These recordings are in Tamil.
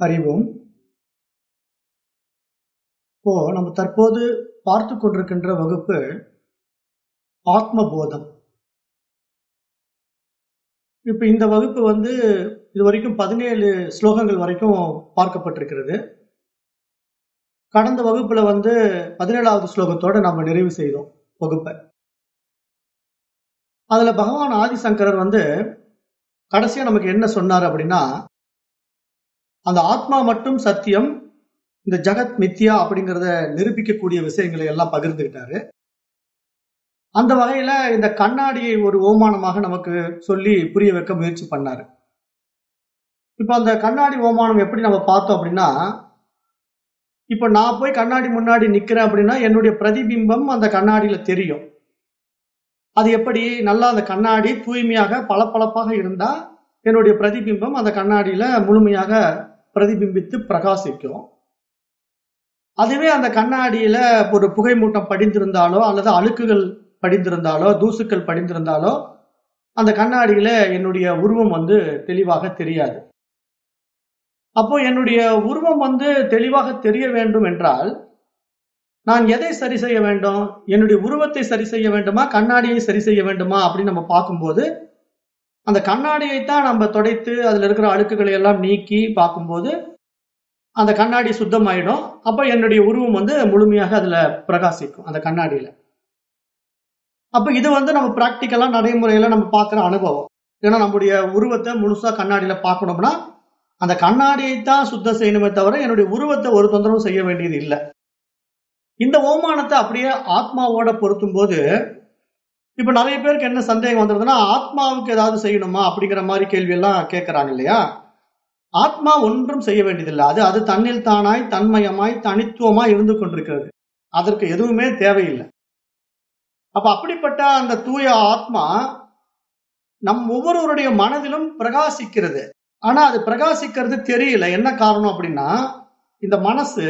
அறிவோம். இப்போ நம்ம தற்போது பார்த்து கொண்டிருக்கின்ற வகுப்பு ஆத்ம போதம் இப்ப இந்த வகுப்பு வந்து இது வரைக்கும் பதினேழு ஸ்லோகங்கள் வரைக்கும் பார்க்கப்பட்டிருக்கிறது. கடந்த வகுப்புல வந்து பதினேழாவது ஸ்லோகத்தோட நம்ம நிறைவு செய்தோம் வகுப்பை. அதுல பகவான் ஆதிசங்கரர் வந்து கடைசியா நமக்கு என்ன சொன்னார் அப்படின்னா அந்த ஆத்மா மட்டும் சத்தியம் இந்த ஜகத் மித்யா அப்படிங்கிறத நிரூபிக்கக்கூடிய விஷயங்களை எல்லாம் பகிர்ந்துகிட்டாரு. அந்த வகையில இந்த கண்ணாடியை ஒரு ஓமானமாக நமக்கு சொல்லி புரிய வைக்க முயற்சி பண்ணாரு. இப்ப அந்த கண்ணாடி ஓமானம் எப்படி நம்ம பார்த்தோம் அப்படின்னா இப்ப நான் போய் கண்ணாடி முன்னாடி நிக்கிறேன் அப்படின்னா என்னுடைய பிரதிபிம்பம் அந்த கண்ணாடியில தெரியும். அது எப்படி? நல்லா அந்த கண்ணாடி தூய்மையாக பளபளப்பாக இருந்தா என்னுடைய பிரதிபிம்பம் அந்த கண்ணாடியில முழுமையாக பிரதிபிம்பித்து பிரகாசிக்கும் அதுவே அந்த கண்ணாடியில ஒரு புகை மூட்டம் படிந்திருந்தாலோ அல்லது அழுக்குகள் படிந்திருந்தாலோ தூசுக்கள் படிந்திருந்தாலோ அந்த கண்ணாடியில என்னுடைய உருவம் வந்து தெளிவாக தெரியாது. அப்போ என்னுடைய உருவம் வந்து தெளிவாக தெரிய வேண்டும் என்றால் நான் எதை சரி செய்ய வேண்டும்? என்னுடைய உருவத்தை சரி செய்ய வேண்டுமா? கண்ணாடியை சரி செய்ய வேண்டுமா? அப்படின்னு நம்ம பார்க்கும்போது அந்த கண்ணாடியை தான் நம்ம துடைத்து அதில் இருக்கிற அழுக்குகளை எல்லாம் நீக்கி பார்க்கும்போது அந்த கண்ணாடி சுத்தமாயிடும். அப்போ என்னுடைய உருவம் வந்து முழுமையாக அதில் பிரகாசிக்கும் அந்த கண்ணாடியில். அப்போ இது வந்து நம்ம ப்ராக்டிக்கலாக நடைமுறையில் நம்ம பார்க்குற அனுபவம். ஏன்னா நம்முடைய உருவத்தை முழுசாக கண்ணாடியில் பார்க்கணும்னா அந்த கண்ணாடியை தான் சுத்தம் செய்யணுமே தவிர என்னுடைய உருவத்தை ஒரு தொந்தரவும் செய்ய வேண்டியது இல்லை. இந்த ஓமானத்தை அப்படியே ஆத்மாவோட பொருத்தும் போது இப்ப நிறைய பேருக்கு என்ன சந்தேகம் வந்துருதுன்னா ஆத்மாவுக்கு ஏதாவது செய்யணுமா அப்படிங்கிற மாதிரி கேள்வி எல்லாம் கேட்கறாங்க இல்லையா? ஆத்மா ஒன்றும் செய்ய வேண்டியதில்லை. அது அது தன்னில் தானாய் தன்மயமாய் தனித்துவமாய் இருந்து கொண்டிருக்கிறது. அதற்கு எதுவுமே தேவையில்லை. அப்ப அப்படிப்பட்ட அந்த தூய ஆத்மா நம் ஒவ்வொருவருடைய மனதிலும் பிரகாசிக்கிறது. ஆனா அது பிரகாசிக்கிறது தெரியல. என்ன காரணம் அப்படின்னா இந்த மனசு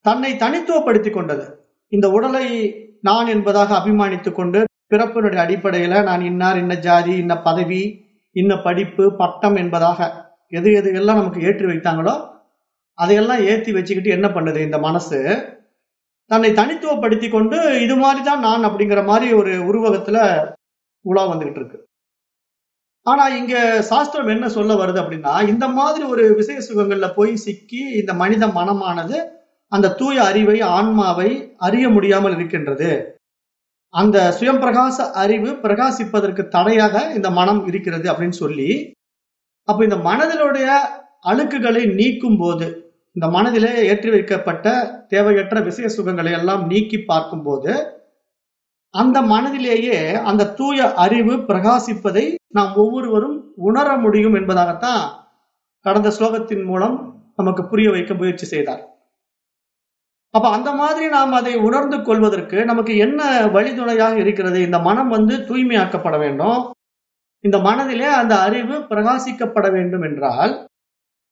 தன்னை தனித்துவப்படுத்தி கொண்டது. இந்த உடலை நான் என்பதாக அபிமானித்துக் கொண்டு பிறப்பினுடைய அடிப்படையில நான் இன்னார் இன்ன ஜாதி இன்ன பதவி இன்ன படிப்பு பட்டம் என்பதாக எது எது எல்லாம் நமக்கு ஏற்றி வைத்தாங்களோ அதையெல்லாம் ஏற்றி வச்சுக்கிட்டு என்ன பண்ணுது இந்த மனசு? தன்னை தனித்துவப்படுத்தி கொண்டு இது மாதிரி தான் நான் அப்படிங்கிற மாதிரி ஒரு உருவகத்துல உலா வந்துகிட்டு இருக்கு. ஆனா இங்க சாஸ்திரம் என்ன சொல்ல வருது அப்படின்னா இந்த மாதிரி ஒரு விசய சுகங்கள்ல போய் சிக்கி இந்த மனித மனமானது அந்த தூய அறிவை ஆன்மாவை அறிய முடியாமல் இருக்கின்றது. அந்த சுயம் பிரகாச அறிவு பிரகாசிப்பதற்கு தடையாக இந்த மனம் இருக்கிறது அப்படின்னு சொல்லி அப்ப இந்த மனதிலுடைய அழுக்குகளை நீக்கும் போது இந்த மனதிலே ஏற்றி வைக்கப்பட்ட தேவையற்ற விசய சுகங்களை எல்லாம் நீக்கி பார்க்கும்போது அந்த மனதிலேயே அந்த தூய அறிவு பிரகாசிப்பதை நாம் ஒவ்வொருவரும் உணர முடியும் என்பதாகத்தான் கடந்த ஸ்லோகத்தின் மூலம் நமக்கு புரிய வைக்க முயற்சி செய்தார். அப்ப அந்த மாதிரி நாம் அதை உணர்ந்து கொள்வதற்கு நமக்கு என்ன வழிதுணையாக இருக்கிறது? இந்த மனம் வந்து தூய்மையாக்கப்பட வேண்டும். இந்த மனதிலே அந்த அறிவு பிரகாசிக்கப்பட வேண்டும் என்றால்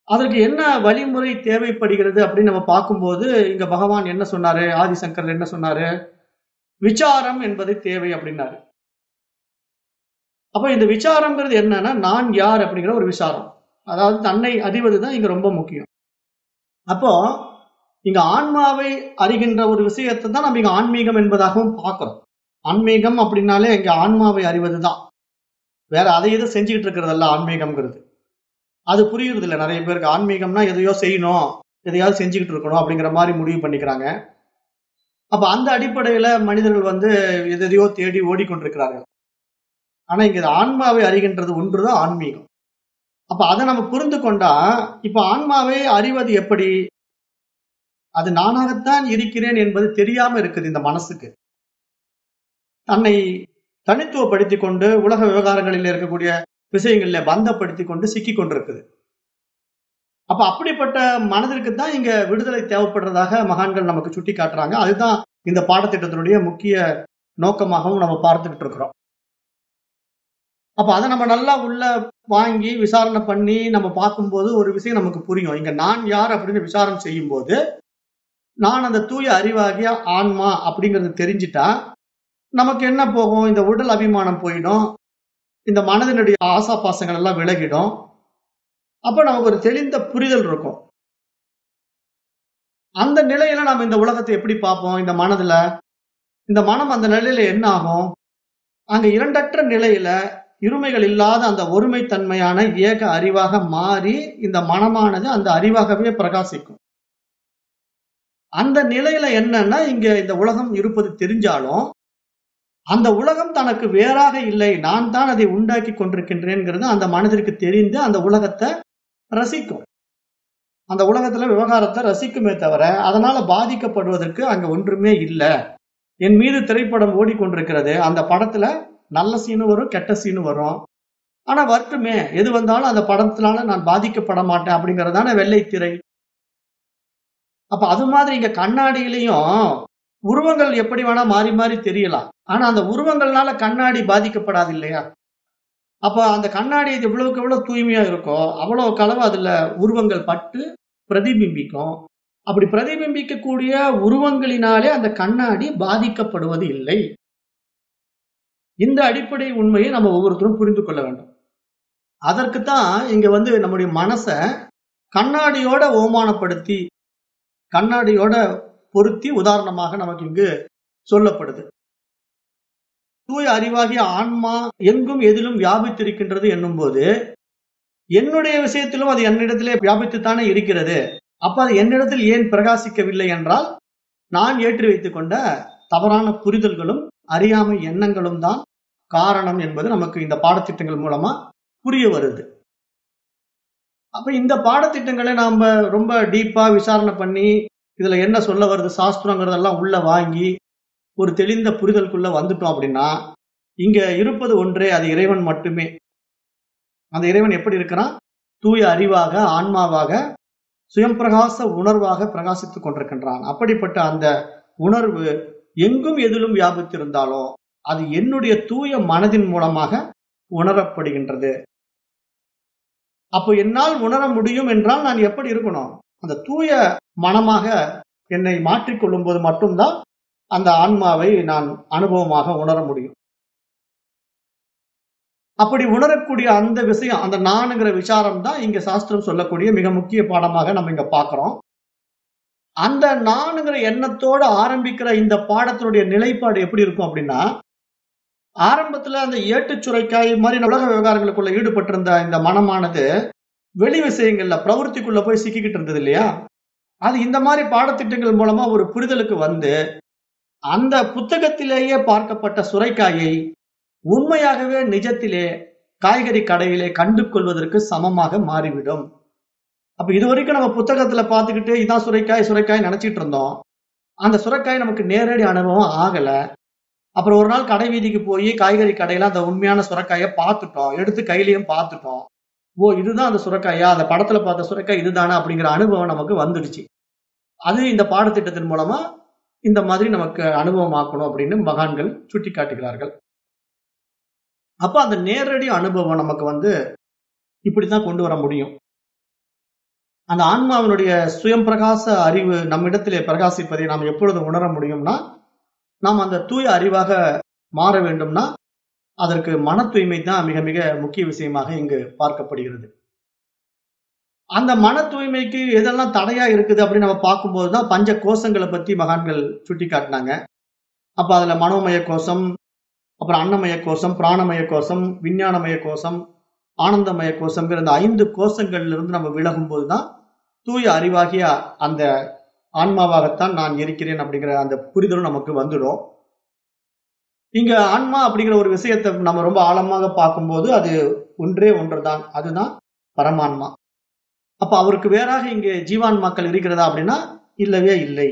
அதற்கு என்ன வழிமுறை தேவைப்படுகிறது அப்படின்னு நம்ம பார்க்கும்போது இங்க பகவான் என்ன சொன்னாரு? ஆதிசங்கர் என்ன சொன்னாரு? விசாரம் என்பது தேவை அப்படின்னாரு. அப்ப இந்த விசாரம்ங்கிறது என்னன்னா நான் யார் அப்படிங்கிற ஒரு விசாரம். அதாவது தன்னை அறிவது தான் இங்க ரொம்ப முக்கியம். அப்போ இங்க ஆன்மாவை அறிகின்ற ஒரு விஷயத்தை தான் நம்ம இங்க ஆன்மீகம் என்பதாகவும் பார்க்கிறோம். ஆன்மீகம் அப்படின்னாலே இங்க ஆன்மாவை அறிவது தான் வேற அதை எதுவும் செஞ்சுக்கிட்டு இருக்கிறதல்ல ஆன்மீகம்ங்கிறது. அது புரியுறது இல்லை நிறைய பேருக்கு ஆன்மீகம்னா எதையோ செய்யணும் எதையாவது செஞ்சுக்கிட்டு இருக்கணும் அப்படிங்கிற மாதிரி முடிவு பண்ணிக்கிறாங்க. அப்ப அந்த அடிப்படையில மனிதர்கள் வந்து எதையோ தேடி ஓடிக்கொண்டிருக்கிறார்கள். ஆனா இங்க ஆன்மாவை அறிகின்றது ஒன்றுதான் ஆன்மீகம். அப்ப அதை நம்ம புரிந்து கொண்டா இப்ப ஆன்மாவை அறிவது எப்படி? அது நானாகத்தான் இருக்கிறேன் என்பது தெரியாம இருக்குது இந்த மனசுக்கு. தன்னை தனித்துவப்படுத்தி கொண்டு உலக விவகாரங்களில் இருக்கக்கூடிய விஷயங்கள்ல பந்தப்படுத்தி கொண்டு சிக்கி கொண்டிருக்குது. அப்ப அப்படிப்பட்ட மனதிற்கு தான் இங்க விடுதலை தேவைப்படுறதாக மகான்கள் நமக்கு சுட்டி காட்டுறாங்க அதுதான் இந்த பாடத்திட்டத்தினுடைய முக்கிய நோக்கமாகவும் நம்ம பார்த்துக்கிட்டு இருக்கிறோம். அப்ப அதை நம்ம நல்லா உள்ள வாங்கி விசாரணை பண்ணி நம்ம பார்க்கும்போது ஒரு விஷயம் நமக்கு புரியும். இங்க நான் யார் அப்படின்னு விசாரணை செய்யும் போது நான் அந்த தூய அறிவாகிய ஆன்மா அப்படிங்கிறது தெரிஞ்சிட்டா நமக்கு என்ன போகும்? இந்த உடல் அபிமானம் போயிடும். இந்த மனதினுடைய ஆசா பாசங்கள் எல்லாம் விலகிடும். அப்ப நமக்கு ஒரு தெளிந்த புரிதல் இருக்கும். அந்த நிலையில நம்ம இந்த உலகத்தை எப்படி பார்ப்போம்? இந்த மனதுல. இந்த மனம் அந்த நிலையில என்ன ஆகும்? அங்க இரண்டற்ற நிலையில இருமைகள் இல்லாத அந்த ஒருமைத்தன்மையான ஏக அறிவாக மாறி இந்த மனமானது அந்த அறிவாகவே பிரகாசிக்கும். அந்த நிலையில என்னன்னா இங்க இந்த உலகம் இருப்பது தெரிஞ்சாலும் அந்த உலகம் தனக்கு வேறாக இல்லை நான் தான் அதை உண்டாக்கி கொண்டிருக்கின்றேங்கிறது அந்த மனதிற்கு தெரிந்து அந்த உலகத்தை ரசிக்கும். அந்த உலகத்துல விவகாரத்தை ரசிக்குமே தவிர அதனால பாதிக்கப்படுவதற்கு அங்க ஒன்றுமே இல்லை. என் மீது திரைப்படம் ஓடிக்கொண்டிருக்கிறது. அந்த படத்துல நல்ல சீனு வரும் கெட்ட சீனு வரும். ஆனா வரட்டுமே. எது வந்தாலும் அந்த படத்தினால நான் பாதிக்கப்பட மாட்டேன் அப்படிங்கறதான வெள்ளை திரை அப்ப அது மாதிரி இங்க கண்ணாடியிலையும் உருவங்கள் எப்படி வேணா மாறி மாறி தெரியலாம். ஆனா அந்த உருவங்கள்னால கண்ணாடி பாதிக்கப்படாது இல்லையா? அப்ப அந்த கண்ணாடி எவ்வளவுக்கு எவ்வளவு தூய்மையா இருக்கோ அவ்வளவு களவு அதுல உருவங்கள் பட்டு பிரதிபிம்பிக்கும். அப்படி பிரதிபிம்பிக்கக்கூடிய உருவங்களினாலே அந்த கண்ணாடி பாதிக்கப்படுவது இல்லை. இந்த அடிப்படை உண்மையை நம்ம ஒவ்வொருத்தரும் புரிந்து கொள்ள வேண்டும். அதற்குத்தான் இங்க வந்து நம்முடைய மனசை கண்ணாடியோட ஓமானப்படுத்தி கண்ணாடியோட பொருத்தி உதாரணமாக நமக்கு இங்கு சொல்லப்படுது. தூய அறிவாகிய ஆன்மா எங்கும் எதிலும் வியாபித்திருக்கின்றது என்னும் போது என்னுடைய விஷயத்திலும் அது என்னிடத்திலே வியாபித்துத்தானே இருக்கிறது. அப்ப அது என்னிடத்தில் ஏன் பிரகாசிக்கவில்லை என்றால் நான் ஏற்றி வைத்துக் கொண்ட தவறான புரிதல்களும் அறியாமை எண்ணங்களும் தான் காரணம் என்பது நமக்கு இந்த பாடத்திட்டங்கள் மூலமா புரிய வருது. அப்ப இந்த பாடத்திட்டங்களை நாம ரொம்ப டீப்பா விசாரணை பண்ணி இதுல என்ன சொல்ல வருது சாஸ்திரங்கிறதெல்லாம் உள்ள வாங்கி ஒரு தெளிந்த புரிதலுக்குள்ள வந்துட்டோம் அப்படின்னா இங்க இருப்பது ஒன்றே அது இறைவன் மட்டுமே. அந்த இறைவன் எப்படி இருக்கிறான்? தூய அறிவாக ஆன்மாவாக சுயம் பிரகாச உணர்வாக பிரகாசித்துக் கொண்டிருக்கின்றான். அப்படிப்பட்ட அந்த உணர்வு எங்கும் எதிலும் வியாபித்திருந்தாலும் அது என்னுடைய தூய மனதின் மூலமாக உணரப்படுகின்றது. அப்போ என்னால் உணர முடியும் என்றால் நான் எப்படி இருக்கணும்? அந்த தூய மனமாக என்னை மாற்றிக்கொள்ளும் போது மட்டும்தான் அந்த ஆன்மாவை நான் அனுபவமாக உணர முடியும். அப்படி உணரக்கூடிய அந்த விஷயம் அந்த நானுங்கிற விசாரம் தான் இங்க சாஸ்திரம் சொல்லக்கூடிய மிக முக்கிய பாடமாக நம்ம இங்க பாக்குறோம் அந்த நானுங்கிற எண்ணத்தோட ஆரம்பிக்கிற இந்த பாடத்தினுடைய நிலைப்பாடு எப்படி இருக்கும் அப்படின்னா ஆரம்பத்துல அந்த ஏட்டு சுரைக்காய் மாதிரி உலக விவகாரங்களுக்குள்ள ஈடுபட்டிருந்த இந்த மனமானது வெளி விஷயங்கள்ல பிரவருத்திக்குள்ள போய் சிக்கிக்கிட்டு இருந்தது இல்லையா? அது இந்த மாதிரி பாடத்திட்டங்கள் மூலமா ஒரு புரிதலுக்கு வந்து அந்த புத்தகத்திலேயே பார்க்கப்பட்ட சுரைக்காயை உண்மையாகவே நிஜத்திலே காய்கறி கடையிலே கண்டு கொள்வதற்கு சமமாக மாறிவிடும். அப்ப இது வரைக்கும் நம்ம புத்தகத்துல பார்த்துக்கிட்டு இதான் சுரைக்காய் சுரைக்காய் நினைச்சிட்டு இருந்தோம். அந்த சுரைக்காய் நமக்கு நேரடி அனுபவம் ஆகல. அப்புறம் ஒரு நாள் கடை வீதிக்கு போய் காய்கறி கடையில அந்த உண்மையான சுரக்காயை பார்த்துட்டோம். எடுத்து கையிலையும் பார்த்துட்டோம். ஓ இதுதான் அந்த சுரக்காயா? அந்த படத்துல பார்த்த சுரக்காய் இதுதானா? அப்படிங்கிற அனுபவம் நமக்கு வந்துடுச்சு. அது இந்த பாடத்திட்டத்தின் மூலமா இந்த மாதிரி நமக்கு அனுபவமாக்கணும் அப்படின்னு மகான்கள் சுட்டி காட்டுகிறார்கள் அப்ப அந்த நேரடி அனுபவம் நமக்கு வந்து இப்படித்தான் கொண்டு வர முடியும். அந்த ஆன்மாவினுடைய சுயம் பிரகாச அறிவு நம்மிடத்திலே பிரகாசிப்பதை நாம் எப்பொழுது உணர முடியும்னா நாம் அந்த தூய அறிவாக மாற வேண்டும்னா அதற்கு மன தூய்மை தான் மிக மிக முக்கிய விஷயமாக இங்கு பார்க்கப்படுகிறது. அந்த மன தூய்மைக்கு எதெல்லாம் தடையா இருக்குது அப்படின்னு நம்ம பார்க்கும்போது தான் பஞ்ச கோஷங்களை பத்தி மகான்கள் சுட்டி காட்டினாங்க அப்ப அதுல மனோமய கோஷம் அப்புறம் அன்னமய கோஷம் பிராணமய கோஷம் விஞ்ஞானமய கோஷம் ஆனந்தமய கோஷங்கிற அந்த ஐந்து கோஷங்கள்ல இருந்து நம்ம விலகும் போதுதான் தூய அறிவாகிய அந்த ஆன்மாவாகத்தான் நான் இருக்கிறேன் அப்படிங்கிற அந்த புரிதலும் நமக்கு வந்துடும். இங்க ஆன்மா அப்படிங்கிற ஒரு விஷயத்தை நம்ம ரொம்ப ஆழமாக பார்க்கும்போது அது ஒன்றே ஒன்றுதான். அதுதான் பரமான்மா. அப்ப அவருக்கு வேறாக இங்கே ஜீவான்மாக்கள் இருக்கிறதா அப்படின்னா இல்லவே இல்லை.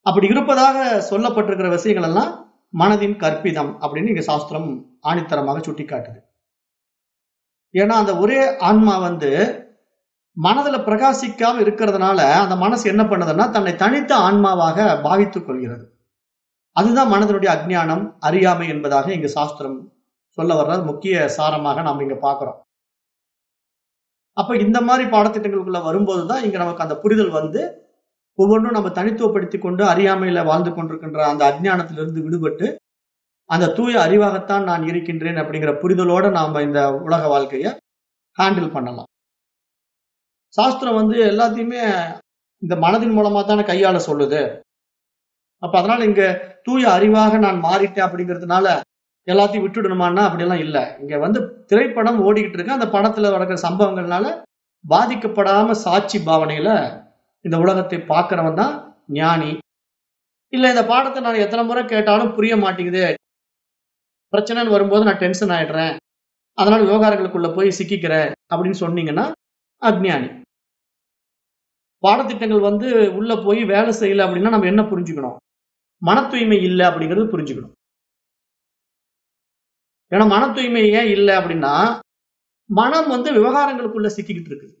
அப்படி இருப்பதாக சொல்லப்பட்டிருக்கிற விஷயங்கள் எல்லாம் மனதின் கற்பிதம் அப்படின்னு இங்க சாஸ்திரம் ஆணித்தரமாக சுட்டிக்காட்டுது. ஏன்னா அந்த ஒரே ஆன்மா வந்து மனதுல பிரகாசிக்காம இருக்கிறதுனால அந்த மனசு என்ன பண்ணுதுன்னா தன்னை தனித்த ஆன்மாவாக பாவித்துக் கொள்கிறது. அதுதான் மனதனுடைய அஜ்ஞானம் அறியாமை என்பதாக இங்க சாஸ்திரம் சொல்ல வர்ற முக்கிய சாரமாக நாம் இங்க பாக்குறோம் அப்ப இந்த மாதிரி பாடத்திட்டங்களுக்குள்ள வரும்போதுதான் இங்க நமக்கு அந்த புரிதல் வந்து ஒவ்வொன்றும் நம்ம தனித்துவப்படுத்தி கொண்டு அறியாமையில வாழ்ந்து கொண்டிருக்கின்ற அந்த அஜ்ஞானத்திலிருந்து விடுபட்டு அந்த தூய அறிவாகத்தான் நான் இருக்கின்றேன் அப்படிங்கிற புரிதலோட நாம இந்த உலக வாழ்க்கைய ஹேண்டில் பண்ணலாம். சாஸ்திரம் வந்து எல்லாத்தையுமே இந்த மனதின் மூலமா தானே கையாள சொல்லுது. அப்ப அதனால இங்க தூய அறிவாக நான் மாறிட்டேன் அப்படிங்கிறதுனால எல்லாத்தையும் விட்டுடணுமான்னா அப்படிலாம் இல்லை. இங்க வந்து திரைப்படம் ஓடிக்கிட்டு இருக்கு. அந்த படத்துல நடக்கிற சம்பவங்கள்னால பாதிக்கப்படாம சாட்சி பாவனையில இந்த உலகத்தை பார்க்கிறவன் தான் ஞானி. இல்ல இந்த பாடத்தை நான் எத்தனை முறை கேட்டாலும் புரிய மாட்டேங்குது. பிரச்சனைன்னு வரும்போது நான் டென்ஷன் ஆயிடுறேன். அதனால விவகாரங்களுக்குள்ள போய் சிக்கிக்கிறேன் அப்படின்னு சொன்னீங்கன்னா அஜ்ஞானி. பாடத்திட்டங்கள் வந்து உள்ள போய் வேலை செய்யல அப்படின்னா நம்ம என்ன புரிஞ்சுக்கணும்? மன தூய்மை இல்லை அப்படிங்கிறது புரிஞ்சுக்கணும். ஏன்னா மன தூய்மை ஏன் இல்லை அப்படின்னா மனம் வந்து விவகாரங்களுக்குள்ள சிக்கிக்கிட்டு இருக்குது.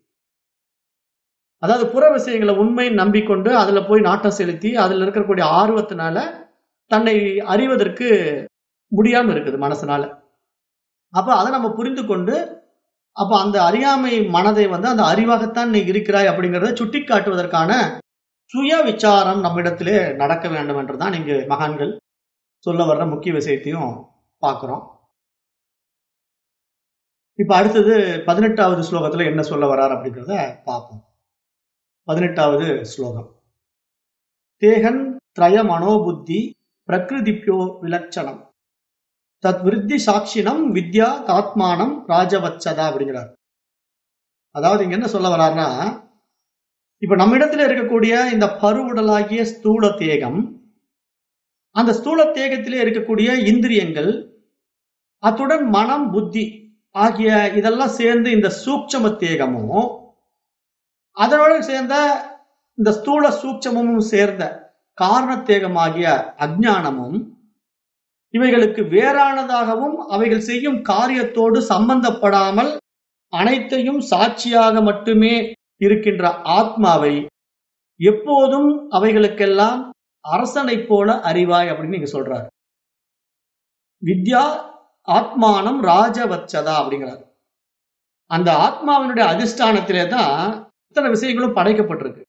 அதாவது புற விஷயங்களை உண்மை நம்பிக்கொண்டு அதுல போய் நாட்டம் செலுத்தி அதுல இருக்கக்கூடிய ஆர்வத்தினால தன்னை அறிவதற்கு முடியாம இருக்குது மனசனால. அப்ப அதை நம்ம புரிந்து கொண்டு அப்ப அந்த அறியாமை மனதை வந்து அந்த அறிவாகத்தான் நீ இருக்கிறாய் அப்படிங்கறத சுட்டி காட்டுவதற்கான சுய விசாரம் நம்மிடத்திலே நடக்க வேண்டும் என்றுதான் இங்கு மகான்கள் சொல்ல வர்ற முக்கிய விஷயத்தையும் பார்க்கிறோம். இப்ப அடுத்தது பதினெட்டாவது ஸ்லோகத்துல என்ன சொல்ல வர்றார் அப்படிங்கிறத பார்ப்போம். பதினெட்டாவது ஸ்லோகம். தேகன் திரய மனோபுத்தி பிரகிருதிப்பியோ விலட்சணம் தத் விருத்தி சாட்சினம் வித்யா தாத்மானம் ராஜவச்சதா அப்படிங்கிறார். அதாவது இங்க என்ன சொல்ல வர்றாருன்னா இப்ப நம்ம இடத்துல இருக்கக்கூடிய இந்த பருவுடலாகிய ஸ்தூல தேகம் அந்த ஸ்தூல தேகத்திலே இருக்கக்கூடிய இந்திரியங்கள் அத்துடன் மனம் புத்தி ஆகிய இதெல்லாம் சேர்ந்து இந்த சூட்சம தேகமும் அதனோட சேர்ந்த இந்த ஸ்தூல சூட்சமும் சேர்ந்த காரணத்தேகமாகிய அஜ்ஞானமும் இவைகளுக்கு வேறானதாகவும் அவைகள் செய்யும் காரியத்தோடு சம்பந்தப்படாமல் அனைத்தையும் சாட்சியாக மட்டுமே இருக்கின்ற ஆத்மாவை எப்போதும் அவைகளுக்கெல்லாம் அரசனைப் போல அறிவாய் அப்படின்னு நீங்க சொல்றாரு. வித்யா ஆத்மானம் ராஜவச்சதா அப்படிங்கிறார். அந்த ஆத்மாவினுடைய அதிஷ்டானத்திலே தான் இத்தனை விஷயங்களும் படைக்கப்பட்டிருக்கு.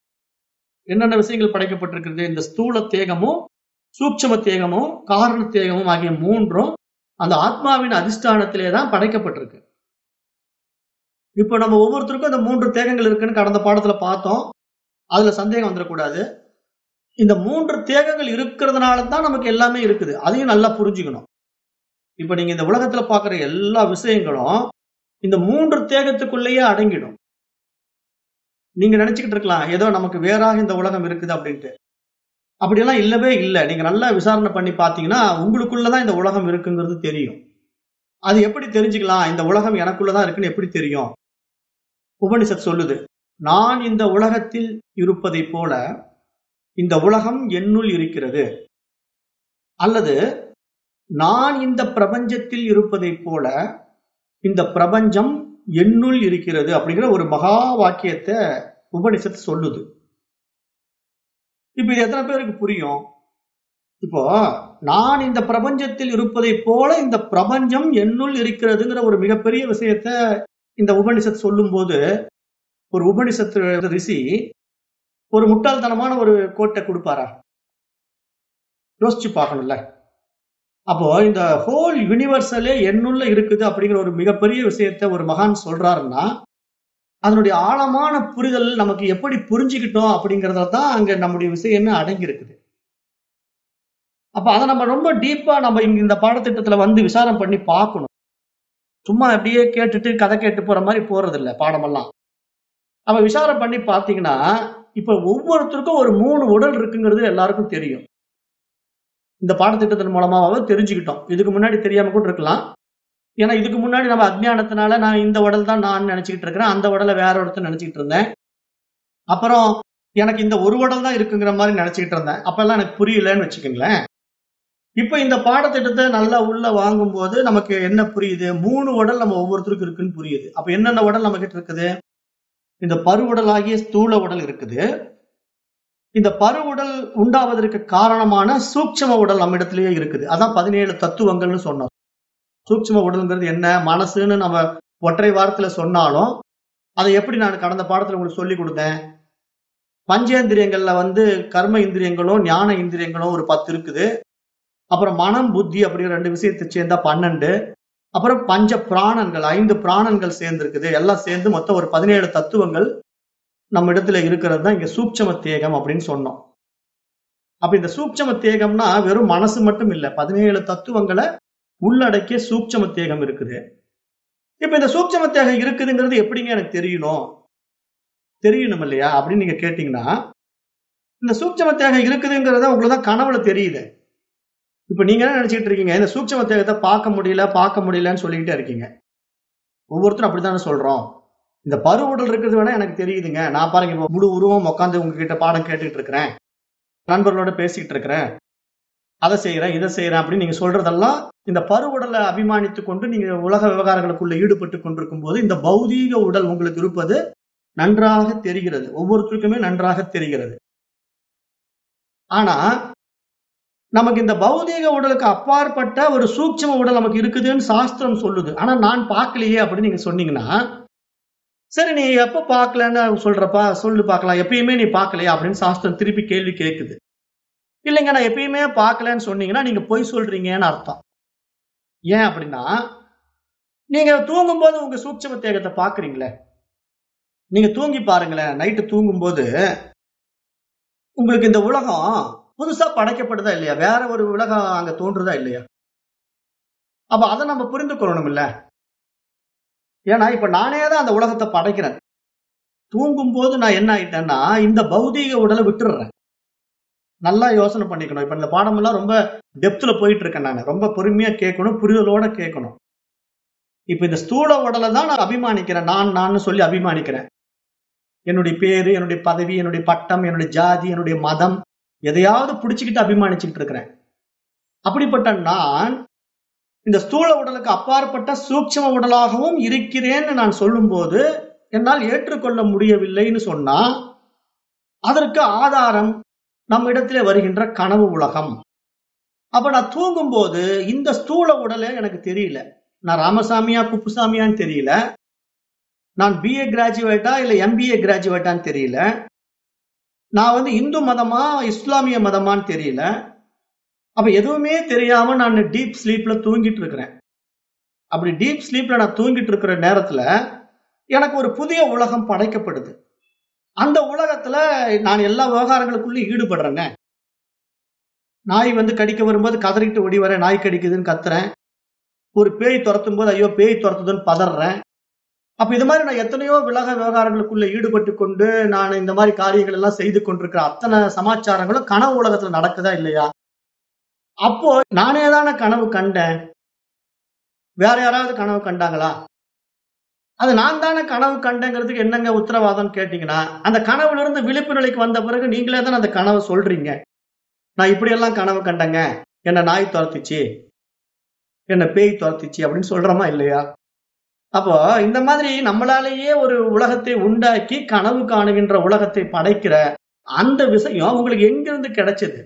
என்னென்ன விஷயங்கள் படைக்கப்பட்டிருக்கிறது? இந்த ஸ்தூல தேகமும் சூட்சம தேகமும் காரண தேகமும் ஆகிய மூன்றும் அந்த ஆத்மாவின் அதிஷ்டானத்திலே தான் படைக்கப்பட்டிருக்கு. இப்போ நம்ம ஒவ்வொருத்தருக்கும் இந்த மூன்று தேகங்கள் இருக்குன்னு கடந்த பாடத்துல பார்த்தோம். அதுல சந்தேகம் வந்துடக்கூடாது. இந்த மூன்று தேகங்கள் இருக்கிறதுனால தான் நமக்கு எல்லாமே இருக்குது. அதையும் நல்லா புரிஞ்சுக்கணும். இப்ப நீங்க இந்த உலகத்துல பாக்குற எல்லா விஷயங்களும் இந்த மூன்று தேகத்துக்குள்ளேயே அடங்கிடும். நீங்க நினைச்சுக்கிட்டு இருக்கலாம் ஏதோ நமக்கு வேறாக இந்த உலகம் இருக்குது அப்படின்ட்டு. அப்படியெல்லாம் இல்லவே இல்லை. நீங்க நல்லா விசாரணை பண்ணி பார்த்தீங்கன்னா உங்களுக்குள்ளதான் இந்த உலகம் இருக்குங்கிறது தெரியும். அது எப்படி தெரிஞ்சுக்கலாம்? இந்த உலகம் எனக்குள்ளதான் இருக்குன்னு எப்படி தெரியும்? உபனிஷத் சொல்லுது நான் இந்த உலகத்தில் இருப்பதை போல இந்த உலகம் என்னுள் இருக்கிறது. அல்லது நான் இந்த பிரபஞ்சத்தில் இருப்பதை போல இந்த பிரபஞ்சம் என்னுள் இருக்கிறது. அப்படிங்கிற ஒரு மகா வாக்கியத்தை உபனிஷத் சொல்லுது. இப்ப இது எத்தனை பேருக்கு புரியும்? இப்போ நான் இந்த பிரபஞ்சத்தில் இருப்பதை போல இந்த பிரபஞ்சம் என்னுள் இருக்கிறதுங்கிற ஒரு மிகப்பெரிய விஷயத்த இந்த உபனிஷத் சொல்லும் போது ஒரு உபனிஷத்து ரிஷி ஒரு முட்டாள்தனமான ஒரு கோட்டை கொடுப்பாரா? யோசிச்சு பார்க்கணும்ல. அப்போ இந்த ஹோல் யூனிவர்சலே என்னுள்ள இருக்குது அப்படிங்கிற ஒரு மிகப்பெரிய விஷயத்த ஒரு மகான் சொல்றாருன்னா அதனுடைய ஆழமான புரிதல் நமக்கு எப்படி புரிஞ்சுக்கிட்டோம் அப்படிங்கிறதுல தான் அங்க நம்முடைய விஷயமே அடங்கி இருக்குது அப்ப அதை நம்ம ரொம்ப டீப்பா நம்ம இங்க இந்த பாடத்திட்டத்துல வந்து விசாரம் பண்ணி பார்க்கணும். சும்மா அப்படியே கேட்டுட்டு கதை கேட்டு போற மாதிரி போறது இல்ல பாடமெல்லாம். நம்ம விசாரம் பண்ணி பார்த்தீங்கன்னா இப்ப ஒவ்வொருத்தருக்கும் ஒரு மூணு உடல் இருக்குங்கிறது எல்லாருக்கும் தெரியும். இந்த பாடத்திட்டத்தின் மூலமாவது தெரிஞ்சுக்கிட்டோம். இதுக்கு முன்னாடி தெரியாம கூட இருக்கலாம். ஏன்னா இதுக்கு முன்னாடி நம்ம அஜ்ஞானத்தினால நான் இந்த உடல் தான் நான் நினைச்சுக்கிட்டு இருக்கிறேன். அந்த உடலை வேற ஒருத்தர் நினைச்சுக்கிட்டு இருந்தேன். அப்புறம் எனக்கு இந்த ஒரு உடல் தான் இருக்குங்கிற மாதிரி நினைச்சுக்கிட்டு இருந்தேன். அப்பெல்லாம் எனக்கு புரியலன்னு வச்சுக்கோங்களேன். இப்போ இந்த பாடத்திட்டத்தை நல்லா உள்ள வாங்கும் போது நமக்கு என்ன புரியுது? மூணு உடல் நம்ம ஒவ்வொருத்தருக்கும் இருக்குன்னு புரியுது. அப்ப என்னென்ன உடல் நம்ம கிட்ட இருக்குது? இந்த பருவுடலாகிய ஸ்தூல உடல் இருக்குது. இந்த பருவுடல் உண்டாவதற்கு காரணமான சூட்சம உடல் நம்ம இடத்துலயே இருக்குது. அதான் பதினேழு தத்துவங்கள்னு சொன்னோம். சூட்சம உடல்ங்கிறது என்ன? மனசுன்னு நம்ம ஒற்றை வாரத்துல சொன்னாலும் அதை எப்படி நான் கடந்த பாடத்துல உங்களுக்கு சொல்லி கொடுத்தேன்? பஞ்சேந்திரியங்கள்ல வந்து கர்ம இந்திரியங்களும் ஞான இந்திரியங்களும் ஒரு பத்து இருக்குது. அப்புறம் மனம் புத்தி அப்படிங்கிற ரெண்டு விஷயத்தை சேர்ந்தா பன்னெண்டு. அப்புறம் பஞ்ச பிராணங்கள் ஐந்து பிராணங்கள் சேர்ந்துருக்குது. எல்லாம் சேர்ந்து மொத்தம் ஒரு பதினேழு தத்துவங்கள் நம்ம இடத்துல இருக்கிறது தான் இங்க சூட்சம தேகம் அப்படின்னு சொன்னோம். அப்ப இந்த சூட்சம தேகம்னா வெறும் மனசு மட்டும் இல்லை பதினேழு தத்துவங்களை உள்ளடக்கிய சூட்சம தேகம் இருக்குது. இப்ப இந்த சூட்சம தேகம் இருக்குதுங்கிறது எப்படிங்க எனக்கு தெரியணும்? தெரியணும் இல்லையா அப்படின்னு நீங்க கேட்டீங்கன்னா இந்த சூட்சம தேகம் இருக்குதுங்கிறத உங்களுக்கு தான் கனவுல தெரியுது. இப்ப நீங்க என்ன நினைச்சிட்டு இருக்கீங்க? இந்த சூட்சம தேகத்தை பார்க்க முடியல பார்க்க முடியலன்னு சொல்லிக்கிட்டே இருக்கீங்க. ஒவ்வொருத்தரும் அப்படித்தானே சொல்றோம். இந்த பருவுடல் இருக்கிறது வேணா எனக்கு தெரியுதுங்க. நான் பாருங்க முழு உருவம் உட்காந்து உங்ககிட்ட பாடம் கேட்டுக்கிட்டு இருக்கிறேன். நண்பர்களோட பேசிக்கிட்டு இருக்கிறேன். அதை செய்யறேன் இதை செய்யறேன் அப்படின்னு நீங்க சொல்றதெல்லாம் இந்த பருவுடலை அபிமானித்து கொண்டு நீங்க உலக விவகாரங்களுக்குள்ள ஈடுபட்டு கொண்டிருக்கும் போது இந்த பௌதீக உடல் உங்களுக்கு இருப்பது நன்றாக தெரிகிறது. ஒவ்வொருத்தருக்குமே நன்றாக தெரிகிறது. ஆனா நமக்கு இந்த பௌதீக உடலுக்கு அப்பாற்பட்ட ஒரு சூட்சம உடல் நமக்கு இருக்குதுன்னு சாஸ்திரம் சொல்லுது. ஆனா நான் பார்க்கலையே அப்படின்னு நீங்க சொன்னீங்கன்னா சரி நீ எப்ப பார்க்கலன்னு சொல்றப்பா சொல்லு பார்க்கலாம். எப்பயுமே நீ பார்க்கலையா அப்படின்னு சாஸ்திரம் திருப்பி கேள்வி கேட்குது. இல்லைங்க நான் எப்பயுமே பார்க்கலன்னு சொன்னீங்கன்னா நீங்க பொய் சொல்றீங்கன்னு அர்த்தம். ஏன் அப்படின்னா நீங்க தூங்கும்போது உங்க சூட்சம தேகத்தை பாக்குறீங்களே நீங்க தூங்கி பாருங்களேன் நைட்டு தூங்கும்போது உங்களுக்கு இந்த உலகம் புதுசா படைக்கப்படுதா இல்லையா? வேற ஒரு உலகம் அங்க தோன்றுதா இல்லையா? அப்ப அதை நம்ம புரிந்து கொள்ளணும் இல்ல ஏன்னா இப்ப நானே தான் அந்த உலகத்தை படைக்கிறேன். தூங்கும் போது நான் என்ன ஆயிட்டேன்னா இந்த பௌதீக உடலை விட்டுடுறேன் நல்லா யோசனை பண்ணிக்கணும். இப்ப இந்த பாடமெல்லாம் ரொம்ப டெப்த்ல போயிட்டு இருக்கேன் நான். ரொம்ப பொறுமையா கேட்கணும் புரிதலோட கேட்கணும். இப்ப இந்த ஸ்தூல உடலை தான் நான் அபிமானிக்கிறேன். நான் நான் சொல்லி அபிமானிக்கிறேன். என்னுடைய பேரு என்னுடைய பதவி என்னுடைய பட்டம் என்னுடைய ஜாதி என்னுடைய மதம் எதையாவது பிடிச்சுக்கிட்டு அபிமானிச்சுக்கிட்டு இருக்கிறேன். அப்படிப்பட்ட நான் இந்த ஸ்தூல உடலுக்கு அப்பாற்பட்ட சூட்சம உடலாகவும் இருக்கிறேன்னு நான் சொல்லும்போது என்னால் ஏற்றுக்கொள்ள முடியவில்லைன்னு சொன்னா அதற்கு ஆதாரம் நம்ம இடத்திலே வருகின்ற கனவு உலகம். அப்ப நான் தூங்கும்போது இந்த ஸ்தூல உடலே எனக்கு தெரியல. நான் ராமசாமியா குப்புசாமியான்னு தெரியல. நான் பிஏ கிராஜுவேட்டா இல்ல எம்பிஏ கிராஜுவேட்டான்னு தெரியல. நான் வந்து இந்து மதமா இஸ்லாமிய மதமான்னு தெரியல. அப்ப எதுவுமே தெரியாம நான் டீப் ஸ்லீப்ல தூங்கிட்டு இருக்கிறேன். அப்படி டீப் ஸ்லீப்ல நான் தூங்கிட்டு இருக்கிற நேரத்துல எனக்கு ஒரு புதிய உலகம் படைக்கப்படுது. அந்த உலகத்துல நான் எல்லா விவகாரங்களுக்குள்ளயும் ஈடுபடுறேங்க. நாய் வந்து கடிக்க வரும்போது கதறிட்டு ஓடி வரேன் நாய் கடிக்குதுன்னு கத்துறேன். ஒரு பேய் துரத்தும் போது ஐயோ பேய் துரத்துதுன்னு பதறேன். அப்ப இது மாதிரி நான் எத்தனையோ விலக விவகாரங்களுக்குள்ள ஈடுபட்டு கொண்டு நான் இந்த மாதிரி காரியங்கள் எல்லாம் செய்து கொண்டிருக்கிற அத்தனை சமாச்சாரங்களும் கனவு உலகத்துல நடக்குதா இல்லையா? அப்போ நானே தானே கனவு கண்டேன். வேற யாராவது கனவு கண்டாங்களா? அது நான் தானே கனவு கண்டேங்கிறதுக்கு என்னங்க உத்தரவாதம் கேட்டீங்கன்னா அந்த கனவுல இருந்து விழிப்பு நிலைக்கு வந்த பிறகு நீங்களே தானே அந்த கனவை சொல்றீங்க. நான் இப்படியெல்லாம் கனவு கண்டேங்க. என்ன நாய் துரத்துச்சு என்ன பேய் துரத்துச்சு அப்படின்னு சொல்றோமா இல்லையா? அப்போ இந்த மாதிரி நம்மளாலேயே ஒரு உலகத்தை உண்டாக்கி கனவு காணுகின்ற உலகத்தை படைக்கிற அந்த விஷயம் உங்களுக்கு எங்கிருந்து கிடைச்சது?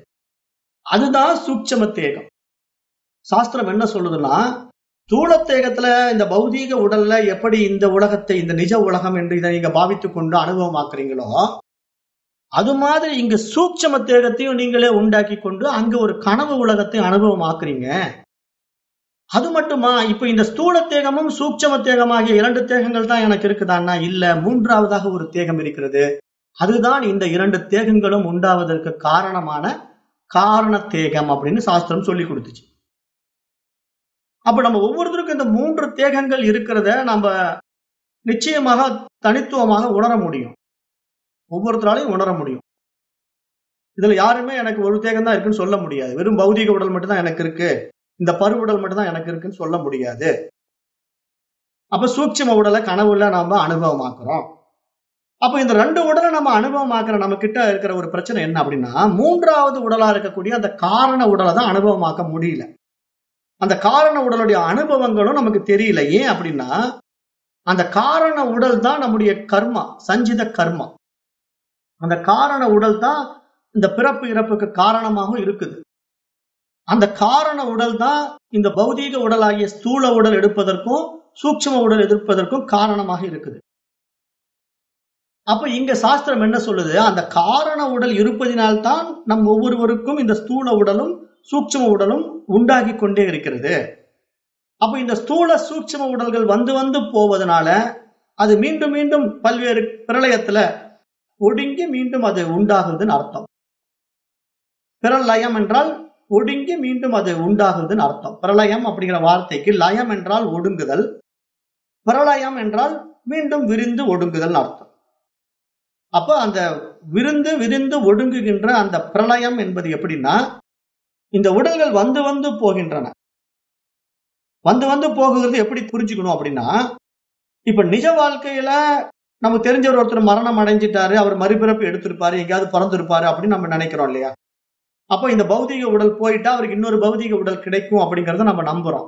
அதுதான் சூட்சம தேகம். சாஸ்திரம் என்ன சொல்லுதுன்னா தூளத்தேகத்துல இந்த பௌதீக உடல்ல எப்படி இந்த உலகத்தை இந்த நிஜ உலகம் என்று இதை நீங்க பாவித்து கொண்டு அனுபவமாக்குறீங்களோ அது மாதிரி இங்க சூட்சம தேகத்தையும் நீங்களே உண்டாக்கி கொண்டு அங்க ஒரு கனவு உலகத்தை அனுபவமாக்குறீங்க. அது மட்டுமா? இப்ப இந்த ஸ்தூல தேகமும் சூட்சம தேகம் ஆகிய இரண்டு தேகங்கள் தான் எனக்கு இருக்குதான்னா இல்ல மூன்றாவதாக ஒரு தேகம் இருக்கிறது. அதுதான் இந்த இரண்டு தேகங்களும் உண்டாவதற்கு காரணமான காரண தேகம் அப்படின்னு சாஸ்திரம் சொல்லி கொடுத்துச்சு. அப்ப நம்ம ஒவ்வொருத்தருக்கும் இந்த மூன்று தேகங்கள் இருக்கிறத நம்ம நிச்சயமாக தனித்துவமாக உணர முடியும். ஒவ்வொருத்தராலையும் உணர முடியும். இதுல யாருமே எனக்கு ஒரு தேகம் தான் இருக்குன்னு சொல்ல முடியாது. வெறும் பௌதீக உடல் மட்டும்தான் எனக்கு இருக்கு. இந்த பருவுடல் உடல் மட்டும்தான் எனக்கு இருக்குன்னு சொல்ல முடியாது. அப்ப சூட்சம உடலை கனவுல நாம அனுபவமாக்குறோம். அப்ப இந்த ரெண்டு உடலை நம்ம அனுபவமாக்குற நம்ம கிட்ட இருக்கிற ஒரு பிரச்சனை என்ன அப்படின்னா மூன்றாவது உடலா இருக்கக்கூடிய அந்த காரண உடலை தான் அனுபவமாக்க முடியல. அந்த காரண உடலுடைய அனுபவங்களும் நமக்கு தெரியல. ஏன் அப்படின்னா அந்த காரண உடல் தான் நம்முடைய கர்மா சஞ்சித கர்மா. அந்த காரண உடல் தான் இந்த பிறப்பு இறப்புக்கு காரணமாகவும் இருக்குது. அந்த காரண உடல் தான் இந்த பௌதீக உடலாகிய ஸ்தூல உடல் எடுப்பதற்கும் சூட்சம உடல் எதிர்ப்பதற்கும் காரணமாக இருக்குது. அப்ப இங்க சாஸ்திரம் என்ன சொல்லுது? அந்த காரண உடல் இருப்பதினால்தான் நம் ஒவ்வொருவருக்கும் இந்த ஸ்தூல உடலும் சூட்சம உடலும் உண்டாகி கொண்டே இருக்கிறது. அப்ப இந்த ஸ்தூல சூட்சம உடல்கள் வந்து வந்து போவதனால அது மீண்டும் மீண்டும் பல்வேறு பிரளயத்துல ஒடுங்கி மீண்டும் அது உண்டாகுதுன்னு அர்த்தம். பிரளயம் என்றால் ஒடுங்கி மீண்டும் அது உண்டாகுதுன்னு அர்த்தம். பிரளயம் அப்படிங்கிற வார்த்தைக்கு லயம் என்றால் ஒடுங்குதல் பிரளயம் என்றால் மீண்டும் விரிந்து ஒடுங்குதல் அர்த்தம். அப்ப அந்த விருந்து விரிந்து ஒடுங்குகின்ற அந்த பிரளயம் என்பது எப்படின்னா இந்த உடல்கள் வந்து வந்து போகின்றன. வந்து வந்து போகுறது எப்படி புரிஞ்சுக்கணும் அப்படின்னா இப்ப நிஜ வாழ்க்கையில நமக்கு தெரிஞ்சவர் ஒருத்தர் மரணம் அடைஞ்சிட்டாரு அவர் மறுபிறப்பு எடுத்திருப்பாரு எங்கேயாவது பிறந்திருப்பாரு அப்படின்னு நம்ம நினைக்கிறோம் இல்லையா? அப்ப இந்த பௌதிக உடல் போயிட்டா அவருக்கு இன்னொரு பௌதிக உடல் கிடைக்கும் அப்படிங்கறத நம்ம நம்புறோம்.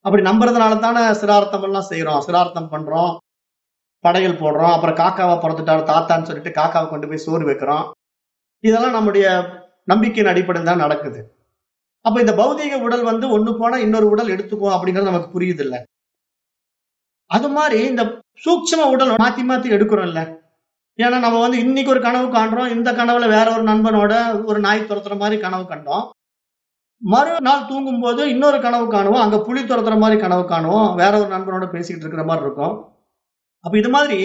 அப்படி நம்புறதுனால தானே சிரார்த்தம் எல்லாம் செய்யறோம் சிரார்த்தம் பண்றோம். படையல் போடுறோம். அப்புறம் காக்காவை பிறந்துட்டாரு தாத்தான்னு சொல்லிட்டு காக்காவை கொண்டு போய் சோறு வைக்கிறோம். இதெல்லாம் நம்முடைய நம்பிக்கையின் அடிப்படையில் தான் நடக்குது. அப்ப இந்த பௌதீக உடல் வந்து ஒண்ணு போனா இன்னொரு உடல் எடுத்துக்கும் அப்படிங்கிறது நமக்கு புரியுது இல்ல அது மாதிரி இந்த சூட்சம உடல் மாத்தி மாத்தி எடுக்கிறோம்ல. ஏன்னா நம்ம வந்து இன்னைக்கு ஒரு கனவு காண்றோம் இந்த கனவுல வேற ஒரு நண்பனோட ஒரு நாய் துரத்துற மாதிரி கனவு கண்டோம். மறுநாள் தூங்கும் போது இன்னொரு கனவு காணுவோம் அங்க புலி துரத்துற மாதிரி கனவு காணுவோம் வேற ஒரு நண்பனோட பேசிக்கிட்டு இருக்கிற மாதிரி இருக்கும். அப்ப இது மாதிரி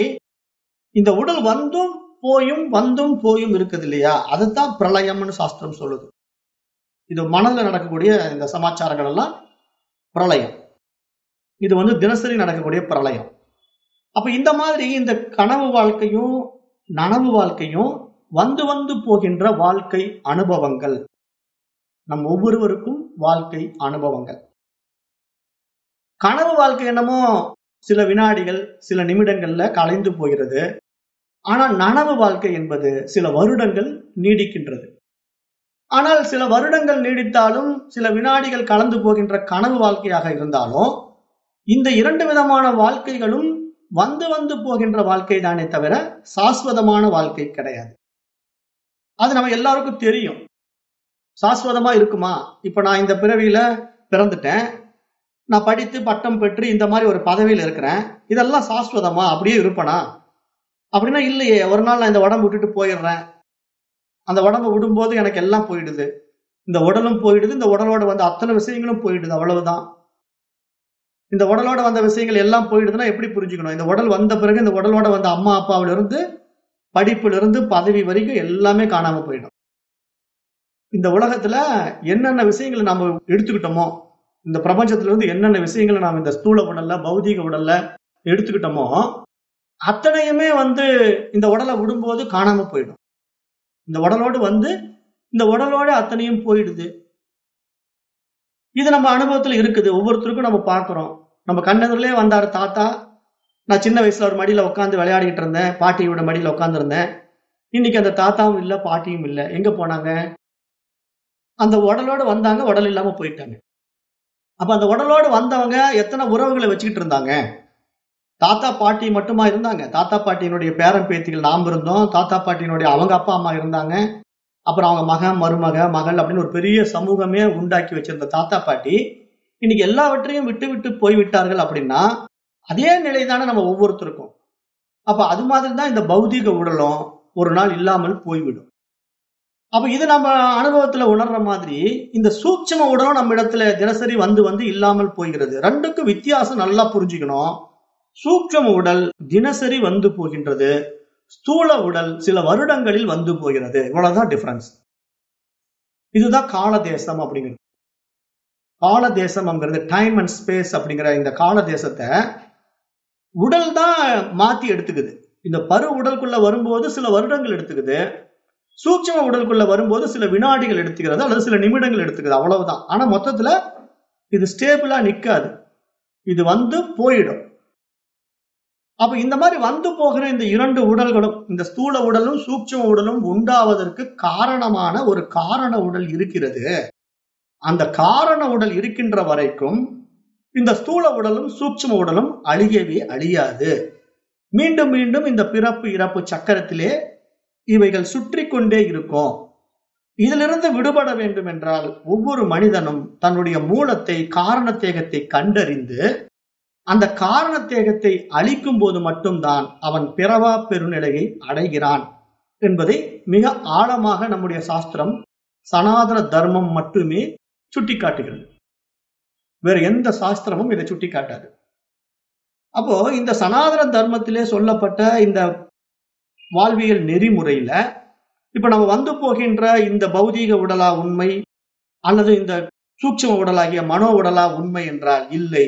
இந்த உடல் வந்தும் போயும் வந்தும் போயும் இருக்குது இல்லையா? அதுதான் பிரளயம்னு சாஸ்திரம் சொல்லுது. இது மனதில் நடக்கக்கூடிய இந்த சமாச்சாரங்கள் எல்லாம் பிரளயம். இது வந்து தினசரி நடக்கக்கூடிய பிரளயம். அப்ப இந்த மாதிரி இந்த கனவு வாழ்க்கையும் நனவு வாழ்க்கையும் வந்து வந்து போகின்ற வாழ்க்கை அனுபவங்கள். நம் ஒவ்வொருவருக்கும் வாழ்க்கை அனுபவங்கள். கனவு வாழ்க்கை என்னமோ சில வினாடிகள் சில நிமிடங்கள்ல கலைந்து போகிறது. ஆனால் நனவு வாழ்க்கை என்பது சில வருடங்கள் நீடிக்கின்றது. ஆனால் சில வருடங்கள் நீடித்தாலும் சில வினாடிகள் கலந்து போகின்ற கனவு வாழ்க்கையாக இருந்தாலும் இந்த இரண்டு விதமான வாழ்க்கைகளும் வந்து வந்து போகின்ற வாழ்க்கை தானே தவிர சாஸ்வதமான வாழ்க்கை கிடையாது. அது நம்ம எல்லாருக்கும் தெரியும். சாஸ்வதமா இருக்குமா? இப்ப நான் இந்த பிறவியில பிறந்துட்டேன். நான் படித்து பட்டம் பெற்று இந்த மாதிரி ஒரு பதவியில இருக்கிறேன். இதெல்லாம் சாஸ்வதமா? அப்படியே இருப்பனா? அப்படின்னா இல்லையே. ஒரு நாள் நான் இந்த உடம்பு விட்டுட்டு போயிடுறேன். அந்த உடம்பை விடும்போது எனக்கு எல்லாம் போயிடுது. இந்த உடலும் போயிடுது இந்த உடலோட வந்த அத்தனை விஷயங்களும் போயிடுது அவ்வளவுதான். இந்த உடலோட வந்த விஷயங்கள் எல்லாம் போயிடுதுன்னா எப்படி புரிஞ்சுக்கணும்? இந்த உடல் வந்த பிறகு இந்த உடலோட வந்த அம்மா அப்பாவிலிருந்து படிப்பிலிருந்து படிப்புல இருந்து பதவி வரைக்கும் எல்லாமே காணாம போயிடும். இந்த உலகத்துல என்னென்ன விஷயங்களை நாம எடுத்துக்கிட்டோமோ இந்த பிரபஞ்சத்துல இருந்து என்னென்ன விஷயங்களை நாம் இந்த ஸ்தூல உடல்ல பௌதீக உடல்ல எடுத்துக்கிட்டோமோ அத்தனையுமே வந்து இந்த உடலை விடும்போது காணாம போயிடும். இந்த உடலோடு வந்து இந்த உடலோட அத்தனையும் போயிடுது. இது நம்ம அனுபவத்துல இருக்குது. ஒவ்வொருத்தருக்கும் நம்ம பார்க்கிறோம். நம்ம கண்ணெதிரிலே வந்தாரு தாத்தா. நான் சின்ன வயசுல ஒரு மடியில உட்காந்து விளையாடிக்கிட்டு இருந்தேன். பாட்டியோட மடியில உட்காந்துருந்தேன் இன்னைக்கு அந்த தாத்தாவும் இல்லை பாட்டியும் இல்லை. எங்க போனாங்க? அந்த உடலோடு வந்தாங்க உடல் இல்லாம போயிட்டாங்க. அப்ப அந்த உடலோடு வந்தவங்க எத்தனை உறவுகளை வச்சுக்கிட்டு இருந்தாங்க? தாத்தா பாட்டி மட்டுமா இருந்தாங்க. தாத்தா பாட்டியினுடைய பேரன் பேத்திகள் நாம் இருந்தோம். தாத்தா பாட்டியினுடைய அவங்க அப்பா அம்மா இருந்தாங்க. அப்புறம் அவங்க மகன் மருமக மகள் அப்படின்னு ஒரு பெரிய சமூகமே உண்டாக்கி வச்சிருந்த தாத்தா பாட்டி இன்னைக்கு எல்லாவற்றையும் விட்டு விட்டு போய் விட்டார்கள் அப்படின்னா அதே நிலை தானே நம்ம ஒவ்வொருத்தருக்கும். அப்ப அது மாதிரி தான் இந்த பௌதீக உடலும் ஒரு நாள் இல்லாமல் போய்விடும். அப்ப இது நம்ம அனுபவத்துல உணர்ற மாதிரி இந்த சூட்சம உடலும் நம்ம இடத்துல தினசரி வந்து வந்து இல்லாமல் போகிறது. ரெண்டுக்கும் வித்தியாசம் நல்லா புரிஞ்சுக்கணும். சூக்ஷம உடல் தினசரி வந்து போகின்றது. ஸ்தூல உடல் சில வருடங்களில் வந்து போகிறது. இவ்வளவுதான் டிஃபரன்ஸ் இதுதான் கால தேசம் அப்படிங்கிறது. கால தேசம்ங்கிறது டைம் அண்ட் ஸ்பேஸ் அப்படிங்கிற இந்த கால தேசத்தை உடல் தான் மாத்தி எடுத்துக்குது. இந்த பரு உடலுக்குள்ள வரும்போது சில வருடங்கள் எடுத்துக்குது. சூட்சம உடலுக்குள்ள வரும்போது சில வினாடிகள் எடுத்துக்கிறது அல்லது சில நிமிடங்கள் எடுத்துக்குது. அவ்வளவுதான். ஆனா மொத்தத்துல இது ஸ்டேபிளா நிக்காது. இது வந்து போயிடும். அப்ப இந்த மாதிரி வந்து போகிற இந்த இரண்டு உடல்களும் இந்த ஸ்தூல உடலும் சூட்சம உடலும் உண்டாவதற்கு காரணமான ஒரு காரண உடல் இருக்கிறது. அந்த காரண உடல் இருக்கின்ற வரைக்கும் இந்த ஸ்தூல உடலும் சூட்சம உடலும் அழியவே அழியாது. மீண்டும் மீண்டும் இந்த பிறப்பு இறப்பு சக்கரத்திலே இவைகள் சுற்றி கொண்டே இருக்கும். இதிலிருந்து விடுபட வேண்டும் என்றால் ஒவ்வொரு மனிதனும் தன்னுடைய மூலத்தை காரணத்தேகத்தை கண்டறிந்து அந்த காரணத்தேகத்தை அழிக்கும் போது மட்டும்தான் அவன் பிறவா பெருநிலையை அடைகிறான் என்பதை மிக ஆழமாக நம்முடைய சாஸ்திரம் சனாதன தர்மம் மட்டுமே சுட்டிக்காட்டுகிறது. வேற எந்த சாஸ்திரமும் இதை சுட்டிக்காட்டாது. அப்போ இந்த சனாதன தர்மத்திலே சொல்லப்பட்ட இந்த வாழ்வியல் நெறிமுறையில இப்ப நம்ம வந்து போகின்ற இந்த பௌதீக உடலா உண்மை அல்லது இந்த சூட்சம உடலாகிய மனோ உடலா உண்மை என்றால் இல்லை.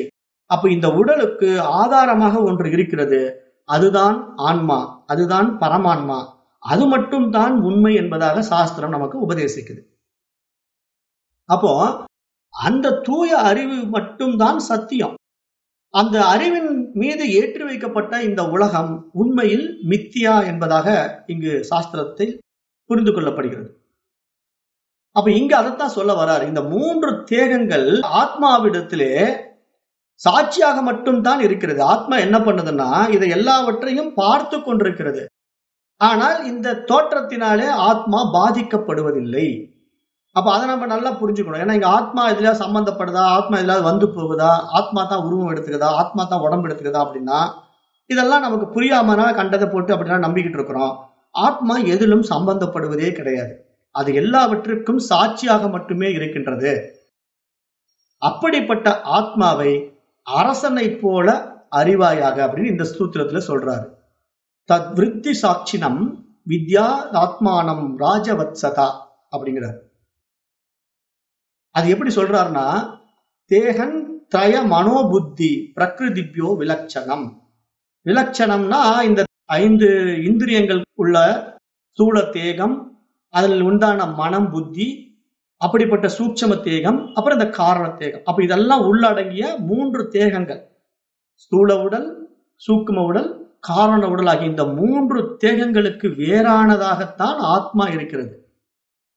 அப்ப இந்த உடலுக்கு ஆதாரமாக ஒன்று இருக்கிறது. அதுதான் ஆன்மா அதுதான் பரமான்மா. அது மட்டும் தான் உண்மை என்பதாக சாஸ்திரம் நமக்கு உபதேசிக்குது. அப்போ அந்த தூய அறிவு மட்டும்தான் சத்தியம். அந்த அறிவின் மீது ஏற்றி வைக்கப்பட்ட இந்த உலகம் உண்மையில் மித்தியா என்பதாக இங்கு சாஸ்திரத்தில் புரிந்து கொள்ளப்படுகிறது. அப்ப இங்க அதைத்தான் சொல்ல வரார் இந்த மூன்று தேகங்கள் ஆத்மாவிடத்திலே சாட்சியாக மட்டும்தான் இருக்கிறது. ஆத்மா என்ன பண்ணுதுன்னா இதை எல்லாவற்றையும் பார்த்து கொண்டிருக்கிறது. ஆனால் இந்த தோற்றத்தினாலே ஆத்மா பாதிக்கப்படுவதில்லை. அப்ப அதை நம்ம நல்லா புரிஞ்சுக்கணும். ஏன்னா இங்க ஆத்மா இதுல சம்பந்தப்படுதா? ஆத்மா இதுல வந்து போகுதா? ஆத்மா தான் உருவம் எடுத்துக்குதா? ஆத்மா தான் உடம்பு எடுத்துக்குதா அப்படின்னா இதெல்லாம் நமக்கு புரியாமனா கண்டதை போட்டு அப்படிலாம் நம்பிக்கிட்டு இருக்கிறோம். ஆத்மா எதிலும் சம்பந்தப்படுவதே கிடையாது. அது எல்லாவற்றிற்கும் சாட்சியாக மட்டுமே இருக்கின்றது. அப்படிப்பட்ட ஆத்மாவை அரசனை போல அறிவாயாக அப்படின்னு இந்த சூத்திரத்துல சொல்றாரு. தத் விருத்தி சாட்சினம் வித்யா ஆத்மானம் ராஜவத்சதா அப்படிங்கிறார். அது எப்படி சொல்றாருன்னா தேகன் திரய மனோபுத்தி பிரகிருதிபியோ விலட்சணம் விலட்சணம்னா இந்த ஐந்து இந்திரியங்கள் உள்ள ஸ்தூல தேகம் அதில் உண்டான மனம் புத்தி அப்படிப்பட்ட சூட்சம தேகம் அப்புறம் இந்த காரண தேகம். அப்ப இதெல்லாம் உள்ளடங்கிய மூன்று தேகங்கள். ஸ்தூல உடல் சூக்கும உடல் காரண உடல் ஆகிய இந்த மூன்று தேகங்களுக்கு வேறானதாகத்தான் ஆத்மா இருக்கிறது.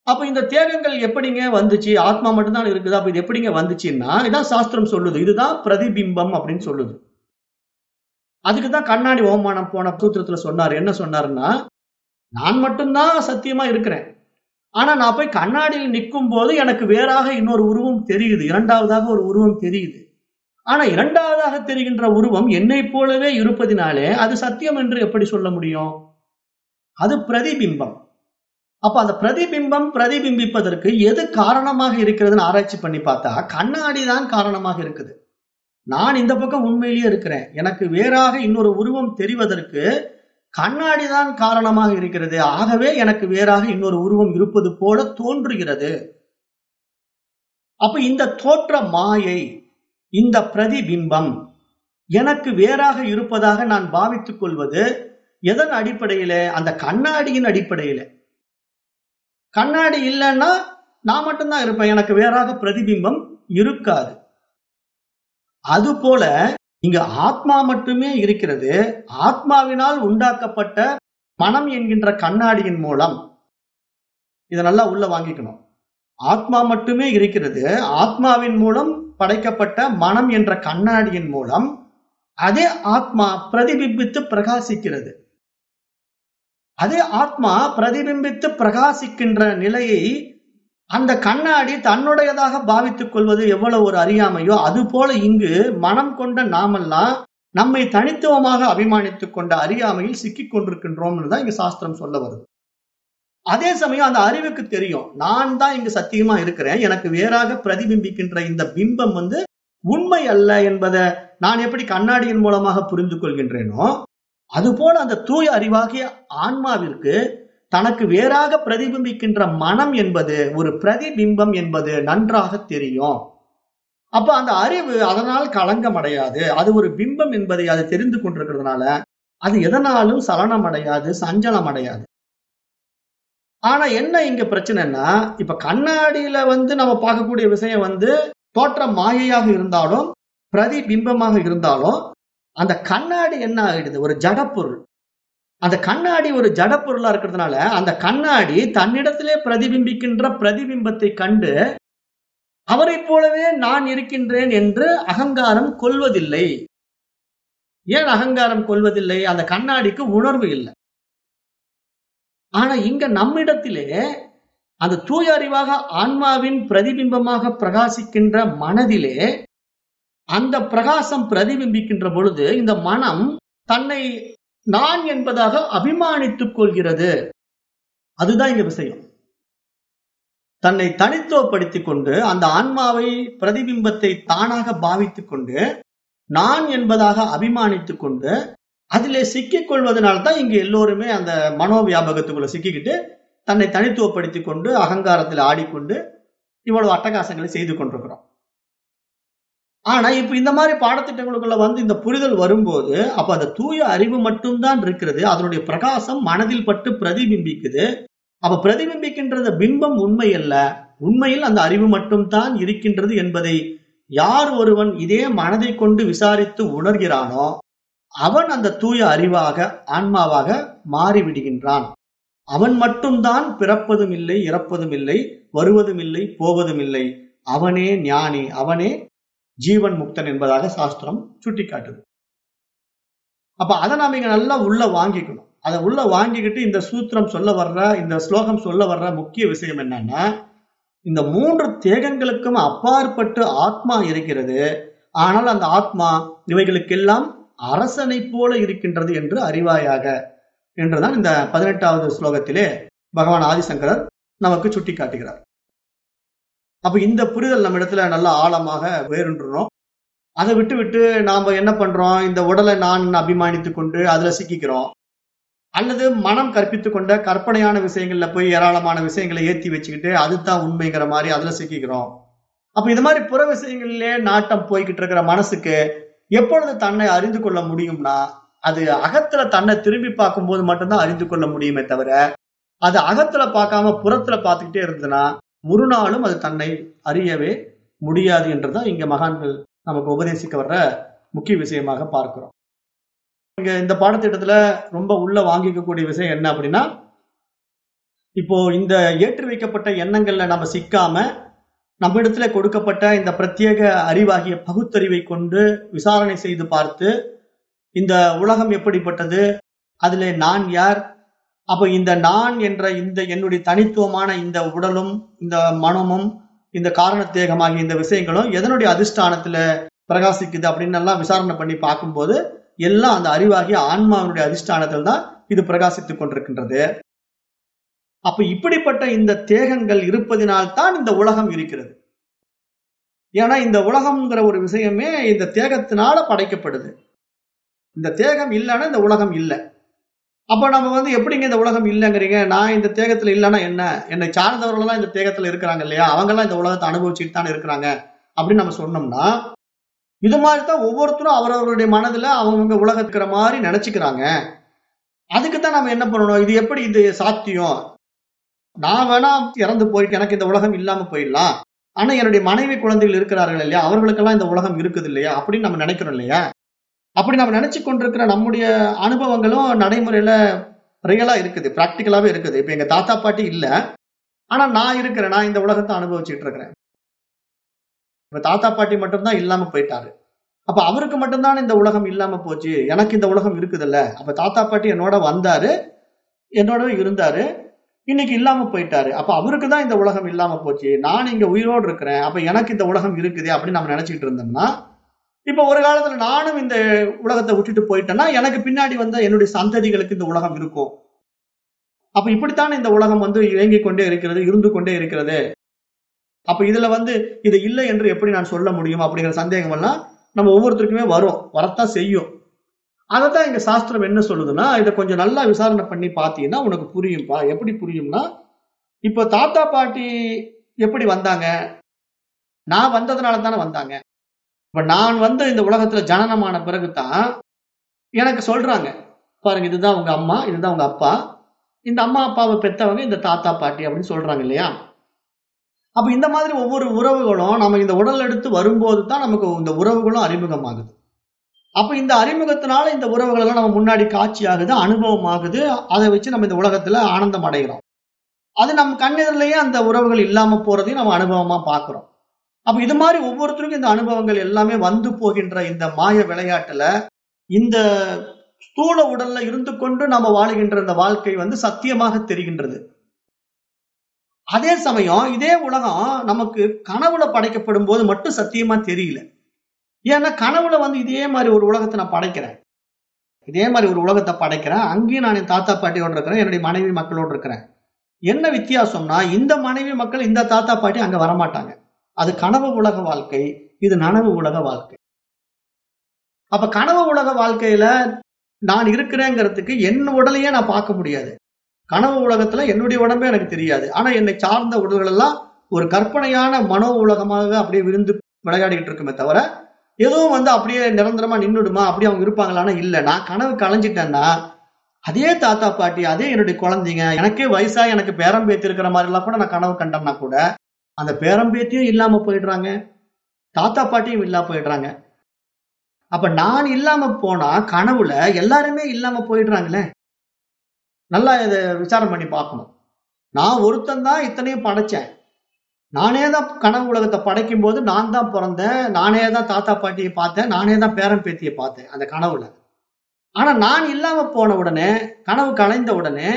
அப்ப இந்த தேகங்கள் எப்படிங்க வந்துச்சு? ஆத்மா மட்டும்தான் இருக்குது. அப்ப இது எப்படிங்க வந்துச்சுன்னா இதான் சாஸ்திரம் சொல்லுது. இதுதான் பிரதிபிம்பம் அப்படின்னு சொல்லுது. அதுக்கு தான் கண்ணாடி ஓமானம் போன சூத்திரத்துல சொன்னார். என்ன சொன்னாருன்னா நான் மட்டும்தான் சத்தியமா இருக்கிறேன். ஆனா நான் போய் கண்ணாடியில் நிற்கும் போது எனக்கு வேறாக இன்னொரு உருவம் தெரியுது. இரண்டாவதாக ஒரு உருவம் தெரியுது. ஆனா இரண்டாவதாக தெரிகின்ற உருவம் என்னை போலவே இருப்பதினாலே அது சத்தியம் என்று எப்படி சொல்ல முடியும்? அது பிரதிபிம்பம். அப்ப அந்த பிரதிபிம்பம் பிரதிபிம்பிப்பதற்கு எது காரணமாக இருக்கிறதுன்னு ஆராய்ச்சி பண்ணி பார்த்தா கண்ணாடி தான் காரணமாக இருக்குது. நான் இந்த பக்கம் உண்மையிலேயே இருக்கிறேன். எனக்கு வேறாக இன்னொரு உருவம் தெரிவதற்கு கண்ணாடி தான் காரணமாக இருக்கிறது. ஆகவே எனக்கு வேறாக இன்னொரு உருவம் இருப்பது போல தோன்றுகிறது. அப்ப இந்த தோற்ற மாயை இந்த பிரதிபிம்பம் எனக்கு வேறாக இருப்பதாக நான் பாவித்துக் கொள்வது எதன் அடிப்படையில? அந்த கண்ணாடியின் அடிப்படையில. கண்ணாடி இல்லைன்னா நான் மட்டும்தான் இருப்பேன். எனக்கு வேறாக பிரதிபிம்பம் இருக்காது. அது போல இங்க ஆத்மா மட்டுமே இருக்கிறது. ஆத்மாவினால் உண்டாக்கப்பட்ட மனம் என்கின்ற கண்ணாடியின் மூலம் இதை நல்லா உள்ள வாங்கிக்கணும். ஆத்மா மட்டுமே இருக்கிறது. ஆத்மாவின் மூலம் படைக்கப்பட்ட மனம் என்ற கண்ணாடியின் மூலம் அதே ஆத்மா பிரதிபிம்பித்து பிரகாசிக்கிறது. அதே ஆத்மா பிரதிபிம்பித்து பிரகாசிக்கின்ற நிலையை அந்த கண்ணாடி தன்னுடையதாக பாவித்துக் கொள்வது எவ்வளவு ஒரு அறியாமையோ அது போல இங்கு மனம் கொண்ட நாமெல்லாம் நம்மை தனித்துவமாக அபிமானித்துக் கொண்ட அறியாமையில் சிக்கிக் கொண்டிருக்கின்றோம்னு தான் இங்க சாஸ்திரம் சொல்ல வருது. அதே சமயம் அந்த அறிவுக்கு தெரியும். நான் தான் இங்கு சத்தியமா இருக்கிறேன். எனக்கு வேறாக பிரதிபிம்பிக்கின்ற இந்த பிம்பம் வந்து உண்மை அல்ல என்பதை நான் எப்படி கண்ணாடியின் மூலமாக புரிந்து கொள்கின்றேனோ அதுபோல அந்த தூய அறிவாகிய ஆன்மாவிற்கு தனக்கு வேறாக பிரதிபிம்பிக்கின்ற மனம் என்பது ஒரு பிரதிபிம்பம் என்பது நன்றாக தெரியும். அப்ப அந்த அறிவு அதனால் களங்கம் அடையாது அது ஒரு பிம்பம் என்பதை அது தெரிந்து கொண்டிருக்கிறதுனால அது எதனாலும் சலனம் அடையாது சஞ்சலம் அடையாது ஆனா என்ன இங்க பிரச்சனைன்னா இப்ப கண்ணாடியில வந்து நம்ம பார்க்கக்கூடிய விஷயம் வந்து தோற்ற மாயையாக இருந்தாலும் பிரதிபிம்பமாக இருந்தாலும் அந்த கண்ணாடி என்ன ஆகிடுது ஒரு ஜடப்பொருள். அந்த கண்ணாடி ஒரு ஜடப்பொருளா இருக்கிறதுனால அந்த கண்ணாடி தன்னிடத்திலே பிரதிபிம்பிக்கின்ற பிரதிபிம்பத்தை கண்டு அவரை போலவே நான் இருக்கின்றேன் என்று அகங்காரம் கொள்வதில்லை. ஏன் அகங்காரம் கொள்வதில்லை? அந்த கண்ணாடிக்கு உணர்வு இல்லை. ஆனா இங்க நம்மிடத்திலே அந்த தூய அறிவாக ஆன்மாவின் பிரதிபிம்பமாக பிரகாசிக்கின்ற மனதிலே அந்த பிரகாசம் பிரதிபிம்பிக்கின்ற பொழுது இந்த மனம் தன்னை நான் என்பதாக அபிமானித்துக் கொள்கிறது. அதுதான் இங்க விஷயம். தன்னை தனித்துவப்படுத்திக் கொண்டு அந்த ஆன்மாவை பிரதிபிம்பத்தை தானாக பாவித்துக் கொண்டு நான் என்பதாக அபிமானித்துக் கொண்டு அதிலே சிக்கிக் கொள்வதனால தான் இங்க எல்லோருமே அந்த மனோவியாபகத்துக்குள்ள சிக்கிக்கிட்டு தன்னை தனித்துவப்படுத்திக் கொண்டு அகங்காரத்தில் ஆடிக்கொண்டு இவ்வளவு அட்டகாசங்களை செய்து கொண்டிருக்கிறோம் ஆனா இப்ப இந்த மாதிரி பாடத்திட்டங்களுக்குள்ள வந்து இந்த புரிதல் வரும்போது அப்ப அந்த தூய அறிவு மட்டும்தான் இருக்கிறது. அதனுடைய பிரகாசம் மனதில் பட்டு பிரதிபிம்பிக்குது. அப்ப பிரதிபிம்பிக்கின்ற பிம்பம் உண்மை அல்ல. உண்மையில் அந்த அறிவு மட்டும்தான் இருக்கின்றது என்பதை யார் ஒருவன் இதே மனதை கொண்டு விசாரித்து உணர்கிறானோ அவன் அந்த தூய அறிவாக ஆன்மாவாக மாறிவிடுகின்றான். அவன் மட்டும்தான் பிறப்பதும் இல்லை இறப்பதும் இல்லை வருவதும் இல்லை போவதும் இல்லை. அவனே ஞானி அவனே ஜீவன் முக்தன் என்பதாக சாஸ்திரம் சுட்டிக்காட்டுது. அப்ப அதை நாம இங்க நல்லா உள்ள வாங்கிக்கணும். அதை உள்ள வாங்கிக்கிட்டு இந்த சூத்திரம் சொல்ல வர்ற இந்த ஸ்லோகம் சொல்ல வர்ற முக்கிய விஷயம் என்னன்னா இந்த மூன்று தேகங்களுக்கும் அப்பாற்பட்டு ஆத்மா இருக்கிறது. ஆனால் அந்த ஆத்மா இவைகளுக்கெல்லாம் அரசனை போல இருக்கின்றது என்று அறிவாயாக என்றுதான் இந்த பதினெட்டாவது ஸ்லோகத்திலே பகவான் ஆதிசங்கரர் நமக்கு சுட்டி காட்டுகிறார் அப்ப இந்த புரிதல் நம்ம இடத்துல நல்லா ஆழமாக வேறுன்றோம் அதை விட்டு விட்டு நாம என்ன பண்றோம்? இந்த உடலை நான் அபிமானித்து கொண்டு அதுல சிக்கிக்கிறோம். அல்லது மனம் கற்பித்து கொண்ட கற்பனையான விஷயங்கள்ல போய் ஏராளமான விஷயங்களை ஏத்தி வச்சுக்கிட்டு அதுதான் உண்மைங்கிற மாதிரி அதுல சிக்கிக்கிறோம். அப்ப இது மாதிரி புற விஷயங்களிலே நாட்டம் போய்கிட்டு இருக்கிற மனசுக்கு எப்பொழுது தன்னை அறிந்து கொள்ள முடியும்னா அது அகத்துல தன்னை திரும்பி பார்க்கும் போது மட்டும்தான் அறிந்து கொள்ள முடியுமே தவிர அது அகத்துல பார்க்காம புறத்துல பார்த்துக்கிட்டே இருந்ததுன்னா ஒரு நாளும் அது தன்னை அறியவே முடியாது என்றுதான் இங்க மகான்கள் நமக்கு உபதேசிக்க வர்ற முக்கிய விஷயமாக பார்க்கிறோம். இங்க இந்த பாடத்திட்டத்துல ரொம்ப உள்ள வாங்கிக்கக்கூடிய விஷயம் என்ன அப்படின்னா இப்போ இந்த ஏற்றி வைக்கப்பட்ட எண்ணங்கள்ல நம்ம சிக்காம நம்ம இடத்துல கொடுக்கப்பட்ட இந்த பிரத்யேக அறிவாகிய பகுத்தறிவை கொண்டு விசாரணை செய்து பார்த்து இந்த உலகம் எப்படிப்பட்டது அதிலே நான் யார் அப்ப இந்த நான் என்ற இந்த என்னுடைய தனித்துவமான இந்த உடலும் இந்த மனமும் இந்த காரணத்தேகமாகிய இந்த விஷயங்களும் எதனுடைய அதிஷ்டானத்துல பிரகாசிக்குது அப்படின்னு எல்லாம் விசாரணை பண்ணி பார்க்கும்போது எல்லாம் அந்த அறிவாகிய ஆன்மாவினுடைய அதிஷ்டானத்தில் தான் இது பிரகாசித்துக் கொண்டிருக்கின்றது. அப்ப இப்படிப்பட்ட இந்த தேகங்கள் இருப்பதினால்தான் இந்த உலகம் இருக்கிறது. ஏன்னா இந்த உலகம்ங்கிற ஒரு விஷயமே இந்த தேகத்தினால படைக்கப்படுது. இந்த தேகம் இல்லைன்னா இந்த உலகம் இல்லை. அப்ப நம்ம வந்து எப்படிங்க இந்த உலகம் இல்லைங்கிறீங்க? நான் இந்த தேகத்துல இல்லைன்னா என்ன? என்னை சார்ந்தவர்கள் எல்லாம் இந்த தேகத்துல இருக்கிறாங்க இல்லையா? அவங்க எல்லாம் இந்த உலகத்தை அனுபவிச்சுட்டு தான் இருக்கிறாங்க அப்படின்னு நம்ம சொன்னோம்னா இது மாதிரி தான் ஒவ்வொருத்தரும் அவரவர்களுடைய மனதுல உலகம் இருக்கிற மாதிரி நினைச்சுக்கிறாங்க. அதுக்கு தான் நம்ம என்ன பண்ணணும்? இது எப்படி இது சாத்தியம்? நான் வேணா இறந்து போயிட்டு எனக்கு இந்த உலகம் இல்லாம போயிடலாம். ஆனா என்னுடைய மனைவி குழந்தைகள் இருக்கிறார்கள் இல்லையா? அவர்களுக்கெல்லாம் இந்த உலகம் இருக்குது இல்லையா? அப்படின்னு நம்ம நினைக்கிறோம் இல்லையா? அப்படி நம்ம நினைச்சு கொண்டிருக்கிற நம்முடைய அனுபவங்களும் நடைமுறையில ரியலா இருக்குது பிராக்டிக்கலாவே இருக்குது. இப்ப எங்க தாத்தா பாட்டி இல்ல. ஆனா நான் இருக்கிறேன் நான் இந்த உலகத்தை அனுபவிச்சுட்டு இருக்கிறேன். இப்ப தாத்தா பாட்டி மட்டும்தான் இல்லாம போயிட்டாரு. அப்ப அவருக்கு மட்டும்தான் இந்த உலகம் இல்லாம போச்சு. எனக்கு இந்த உலகம் இருக்குதுல்ல. அப்ப தாத்தா பாட்டி என்னோட வந்தாரு என்னோட இருந்தாரு இன்னைக்கு இல்லாம போயிட்டாரு. அப்ப அவருக்கு தான் இந்த உலகம் இல்லாம போச்சு. நான் இங்க உயிரோடு இருக்கிறேன். அப்ப எனக்கு இந்த உலகம் இருக்குது அப்படின்னு நம்ம நினைச்சிட்டு இருந்தோம்னா இப்ப ஒரு காலத்துல நானும் இந்த உலகத்தை விட்டுட்டு போயிட்டேன்னா எனக்கு பின்னாடி வந்த என்னுடைய சந்ததிகளுக்கு இந்த உலகம் இருக்கும். அப்ப இப்படித்தானே இந்த உலகம் வந்து இயங்கிக் கொண்டே இருக்கிறது இருந்து கொண்டே இருக்கிறது? அப்ப இதுல வந்து இது இல்லை என்று எப்படி நான் சொல்ல முடியும் அப்படிங்கிற சந்தேகம் எல்லாம் நம்ம ஒவ்வொருத்தருக்குமே வரும் வரத்தான் செய்யும். அதைத்தான் எங்க சாஸ்திரம் என்ன சொல்லுதுன்னா இதை கொஞ்சம் நல்லா விசாரணை பண்ணி பார்த்தீங்கன்னா உனக்கு புரியும்பா. எப்படி புரியும்னா இப்போ தாத்தா பாட்டி எப்படி வந்தாங்க? நான் வந்ததுனால தானே வந்தாங்க. இப்ப நான் வந்து இந்த உலகத்துல ஜனனமான பிறகுதான் எனக்கு சொல்றாங்க. பாருங்க இதுதான் உங்க அம்மா இதுதான் உங்க அப்பா. இந்த அம்மா அப்பாவை பெத்தவங்க இந்த தாத்தா பாட்டி அப்படின்னு சொல்றாங்க இல்லையா? அப்ப இந்த மாதிரி ஒவ்வொரு உறவுகளும் நம்ம இந்த உடல் எடுத்து வரும்போது தான் நமக்கு இந்த உறவுகளும் அறிமுகமாகுது. அப்ப இந்த அறிமுகத்தினால இந்த உறவுகள் எல்லாம் நம்ம முன்னாடி காட்சி ஆகுது அனுபவம் ஆகுது அதை வச்சு நம்ம இந்த உலகத்துல ஆனந்தம் அடைகிறோம். அது நம்ம கண்ணெதிரிலேயே அந்த உறவுகள் இல்லாம போறதையும் நம்ம அனுபவமா பாக்குறோம் அப்ப இது மாதிரி ஒவ்வொருத்தருக்கும் இந்த அனுபவங்கள் எல்லாமே வந்து போகின்ற இந்த மாய விளையாட்டுல இந்த ஸ்தூல உடல்ல இருந்து கொண்டு நம்ம வாழுகின்ற இந்த வாழ்க்கை வந்து சத்தியமாக தெரிகின்றது. அதே சமயம் இதே உலகம் நமக்கு கனவுல படைக்கப்படும் போது மட்டும் சத்தியமா தெரியல. ஏன்னா கனவுல வந்து இதே மாதிரி ஒரு உலகத்தை நான் படைக்கிறேன். இதே மாதிரி ஒரு உலகத்தை படைக்கிறேன். அங்கேயும் நான் என் தாத்தா பாட்டியோட இருக்கிறேன். என்னுடைய மனைவி மக்களோடு இருக்கிறேன். என்ன வித்தியாசம்னா இந்த மனைவி மக்கள் இந்த தாத்தா பாட்டி அங்க வரமாட்டாங்க. அது கனவு உலக வாழ்க்கை இது நனவு உலக வாழ்க்கை. அப்ப கனவு உலக வாழ்க்கையில நான் இருக்கிறேங்கிறதுக்கு என் உடலையே நான் பார்க்க முடியாது. கனவு உலகத்துல என்னுடைய உடம்பே எனக்கு தெரியாது. ஆனா என்னை சார்ந்த உடல்கள் எல்லாம் ஒரு கற்பனையான மனோ உலகமாக அப்படியே விருந்து விளையாடிக்கிட்டு இருக்குமே தவிர எதுவும் வந்து அப்படியே நிரந்தரமா நின்றுடுமா அப்படியே அவங்க இருப்பாங்களான்னா இல்லை. நான் கனவு களைஞ்சிட்டேன்னா அதே தாத்தா பாட்டி அதே என்னுடைய குழந்தைங்க எனக்கே வயசா எனக்கு பேரம் இருக்கிற மாதிரி எல்லாம் கூட நான் கனவு கண்டேன்னா கூட அந்த பேரம்பேத்தியும் இல்லாம போயிடுறாங்க தாத்தா பாட்டியும் இல்லாம போயிடுறாங்க. அப்ப நான் இல்லாம போனா கனவுல எல்லாருமே இல்லாம போயிடுறாங்களே. நல்லா இதை விசாரம் பண்ணி பார்க்கணும். நான் ஒருத்தன் தான் இத்தனையும் படைச்சேன். நானே தான் கனவு உலகத்தை படைக்கும் போது நான் தான் பிறந்தேன் நானே தான் தாத்தா பாட்டியை பார்த்தேன் நானே தான் பேரன் பேத்தியை பார்த்தேன் அந்த கனவுல. ஆனா நான் இல்லாம போன உடனே கனவு கலைந்த உடனே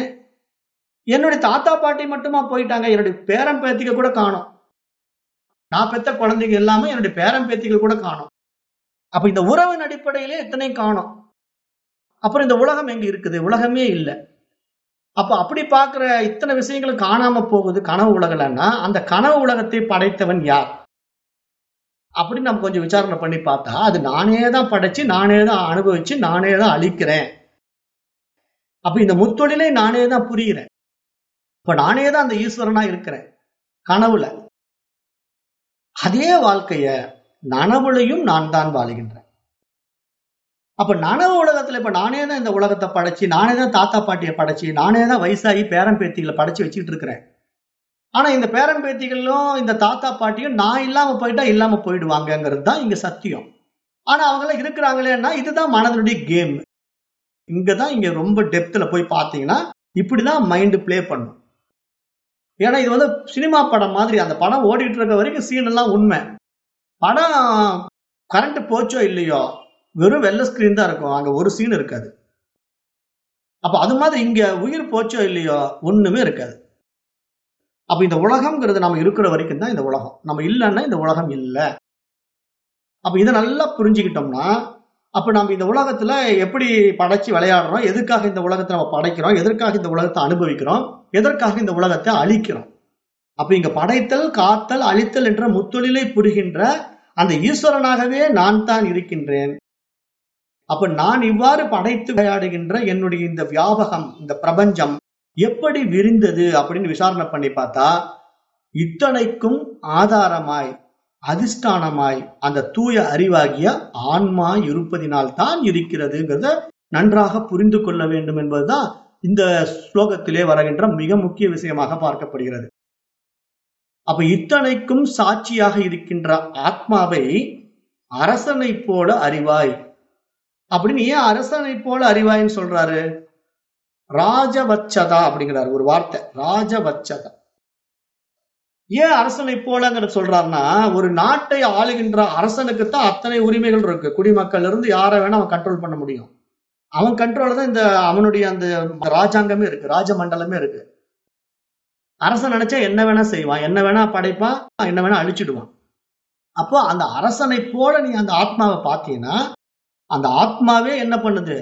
என்னுடைய தாத்தா பாட்டி மட்டுமா போயிட்டாங்க? என்னுடைய பேரன் பேத்திக கூட காணும். நான் பெத்த குழந்தைங்க எல்லாமே என்னுடைய பேரன் பேத்திகள் கூட காணும். அப்ப இந்த உறவின் அடிப்படையிலே எத்தனை காணும்? அப்புறம் இந்த உலகம் எங்க இருக்குது? உலகமே இல்லை. அப்ப அப்படி பாக்குற இத்தனை விஷயங்களும் காணாம போகுது. கனவு உலகலன்னா அந்த கனவு உலகத்தை படைத்தவன் யார்? அப்படின்னு நம்ம கொஞ்சம் விசாரணை பண்ணி பார்த்தா அது நானே தான் படைச்சு நானே தான் அனுபவிச்சு நானே தான் அழிக்கிறேன். அப்ப இந்த முத்தொழிலை நானே தான் புரிகிறேன். இப்ப நானே தான் அந்த ஈஸ்வரனா இருக்கிறேன். கனவுல. அதே வாழ்க்கைய நனவுலையும் நான் தான் வாழுகின்றேன். அப்ப நனவு உலகத்துல இப்ப நானே தான் இந்த உலகத்தை படைச்சு நானே தான் தாத்தா பாட்டியை படைச்சு நானே தான் வயசாகி பேரன் பேத்திகளை படைச்சு வச்சுட்டு இருக்கிறேன். ஆனா இந்த பேரன் பேத்திகளும் இந்த தாத்தா பாட்டியும் நான் இல்லாம போயிட்டா இல்லாம போயிடுவாங்கங்கிறது தான் இங்க சத்தியம். ஆனா அவங்க இருக்கிறாங்களேன்னா இதுதான் மனதனுடைய கேம். இங்கதான் இங்க ரொம்ப டெப்த்ல போய் பார்த்தீங்கன்னா இப்படிதான் மைண்ட் பிளே பண்ணும். ஏன்னா இது வந்து சினிமா படம் மாதிரி அந்த படம் ஓடிட்டு இருக்க வரைக்கும் சீன் எல்லாம் உண்மை. படம் கரண்ட் போச்சோ இல்லையோ வெறும் வெள்ளை ஸ்கிரீன் தான் இருக்கும். அங்க ஒரு சீன் இருக்காது. அப்ப அது மாதிரி இங்க உயிர் போச்சோ இல்லையோ ஒண்ணுமே இருக்காது. அப்ப இந்த உலகம்ங்கிறது நம்ம இருக்கிற வரைக்கும் தான் இந்த உலகம். நம்ம இல்லைன்னா இந்த உலகம் இல்லை. அப்ப இதை நல்லா புரிஞ்சுக்கிட்டோம்னா அப்போ நம்ம இந்த உலகத்தில் எப்படி படைச்சு விளையாடுறோம்? எதுக்காக இந்த உலகத்தை நம்ம படைக்கிறோம்? எதற்காக இந்த உலகத்தை அனுபவிக்கிறோம்? எதற்காக இந்த உலகத்தை அழிக்கிறோம்? அப்போ இங்கே படைத்தல் காத்தல் அழித்தல் என்ற முத்தொழிலை புரிகின்ற அந்த ஈஸ்வரனாகவே நான் தான் இருக்கின்றேன். அப்ப நான் இவ்வாறு படைத்து விளையாடுகின்ற என்னுடைய இந்த வியாபகம் இந்த பிரபஞ்சம் எப்படி விரிந்தது அப்படின்னு விசாரணை பண்ணி பார்த்தா இத்தனைக்கும் ஆதாரமாய் அதிஷ்டானமாய் அந்த தூய அறிவாகிய ஆன்மா இருப்பதினால் தான் இருக்கிறதுங்கிறத நன்றாக புரிந்து கொள்ள வேண்டும் என்பதுதான் இந்த ஸ்லோகத்திலே வருகின்ற மிக முக்கிய விஷயமாக பார்க்கப்படுகிறது. அப்ப இத்தனைக்கும் சாட்சியாக இருக்கின்ற ஆத்மாவை அரசனை போல அறிவாய். அப்படின்னு ஏன் அரசனை போல அறிவாய்ன்னு சொல்றாரு? ராஜவச்சதா அப்படிங்கிறாரு ஒரு வார்த்தை. ராஜவச்சதா ஏன் அரசனை போலங்கிற சொல்றாருன்னா ஒரு நாட்டை ஆளுகின்ற அரசனுக்கு தான் அத்தனை உரிமைகள் இருக்கு. குடிமக்கள் இருந்து யாரை வேணா அவன் கண்ட்ரோல் பண்ண முடியும். அவன் கண்ட்ரோல் தான் இந்த அவனுடைய அந்த ராஜாங்கமே இருக்கு. ராஜமண்டலமே இருக்கு. அரசன் நினைச்சா என்ன வேணா செய்வான். என்ன வேணா படைப்பான் என்ன வேணா அழிச்சிடுவான். அப்போ அந்த அரசனை போல நீ அந்த ஆத்மாவை பார்த்தீங்கன்னா அந்த ஆத்மாவே என்ன பண்ணுது?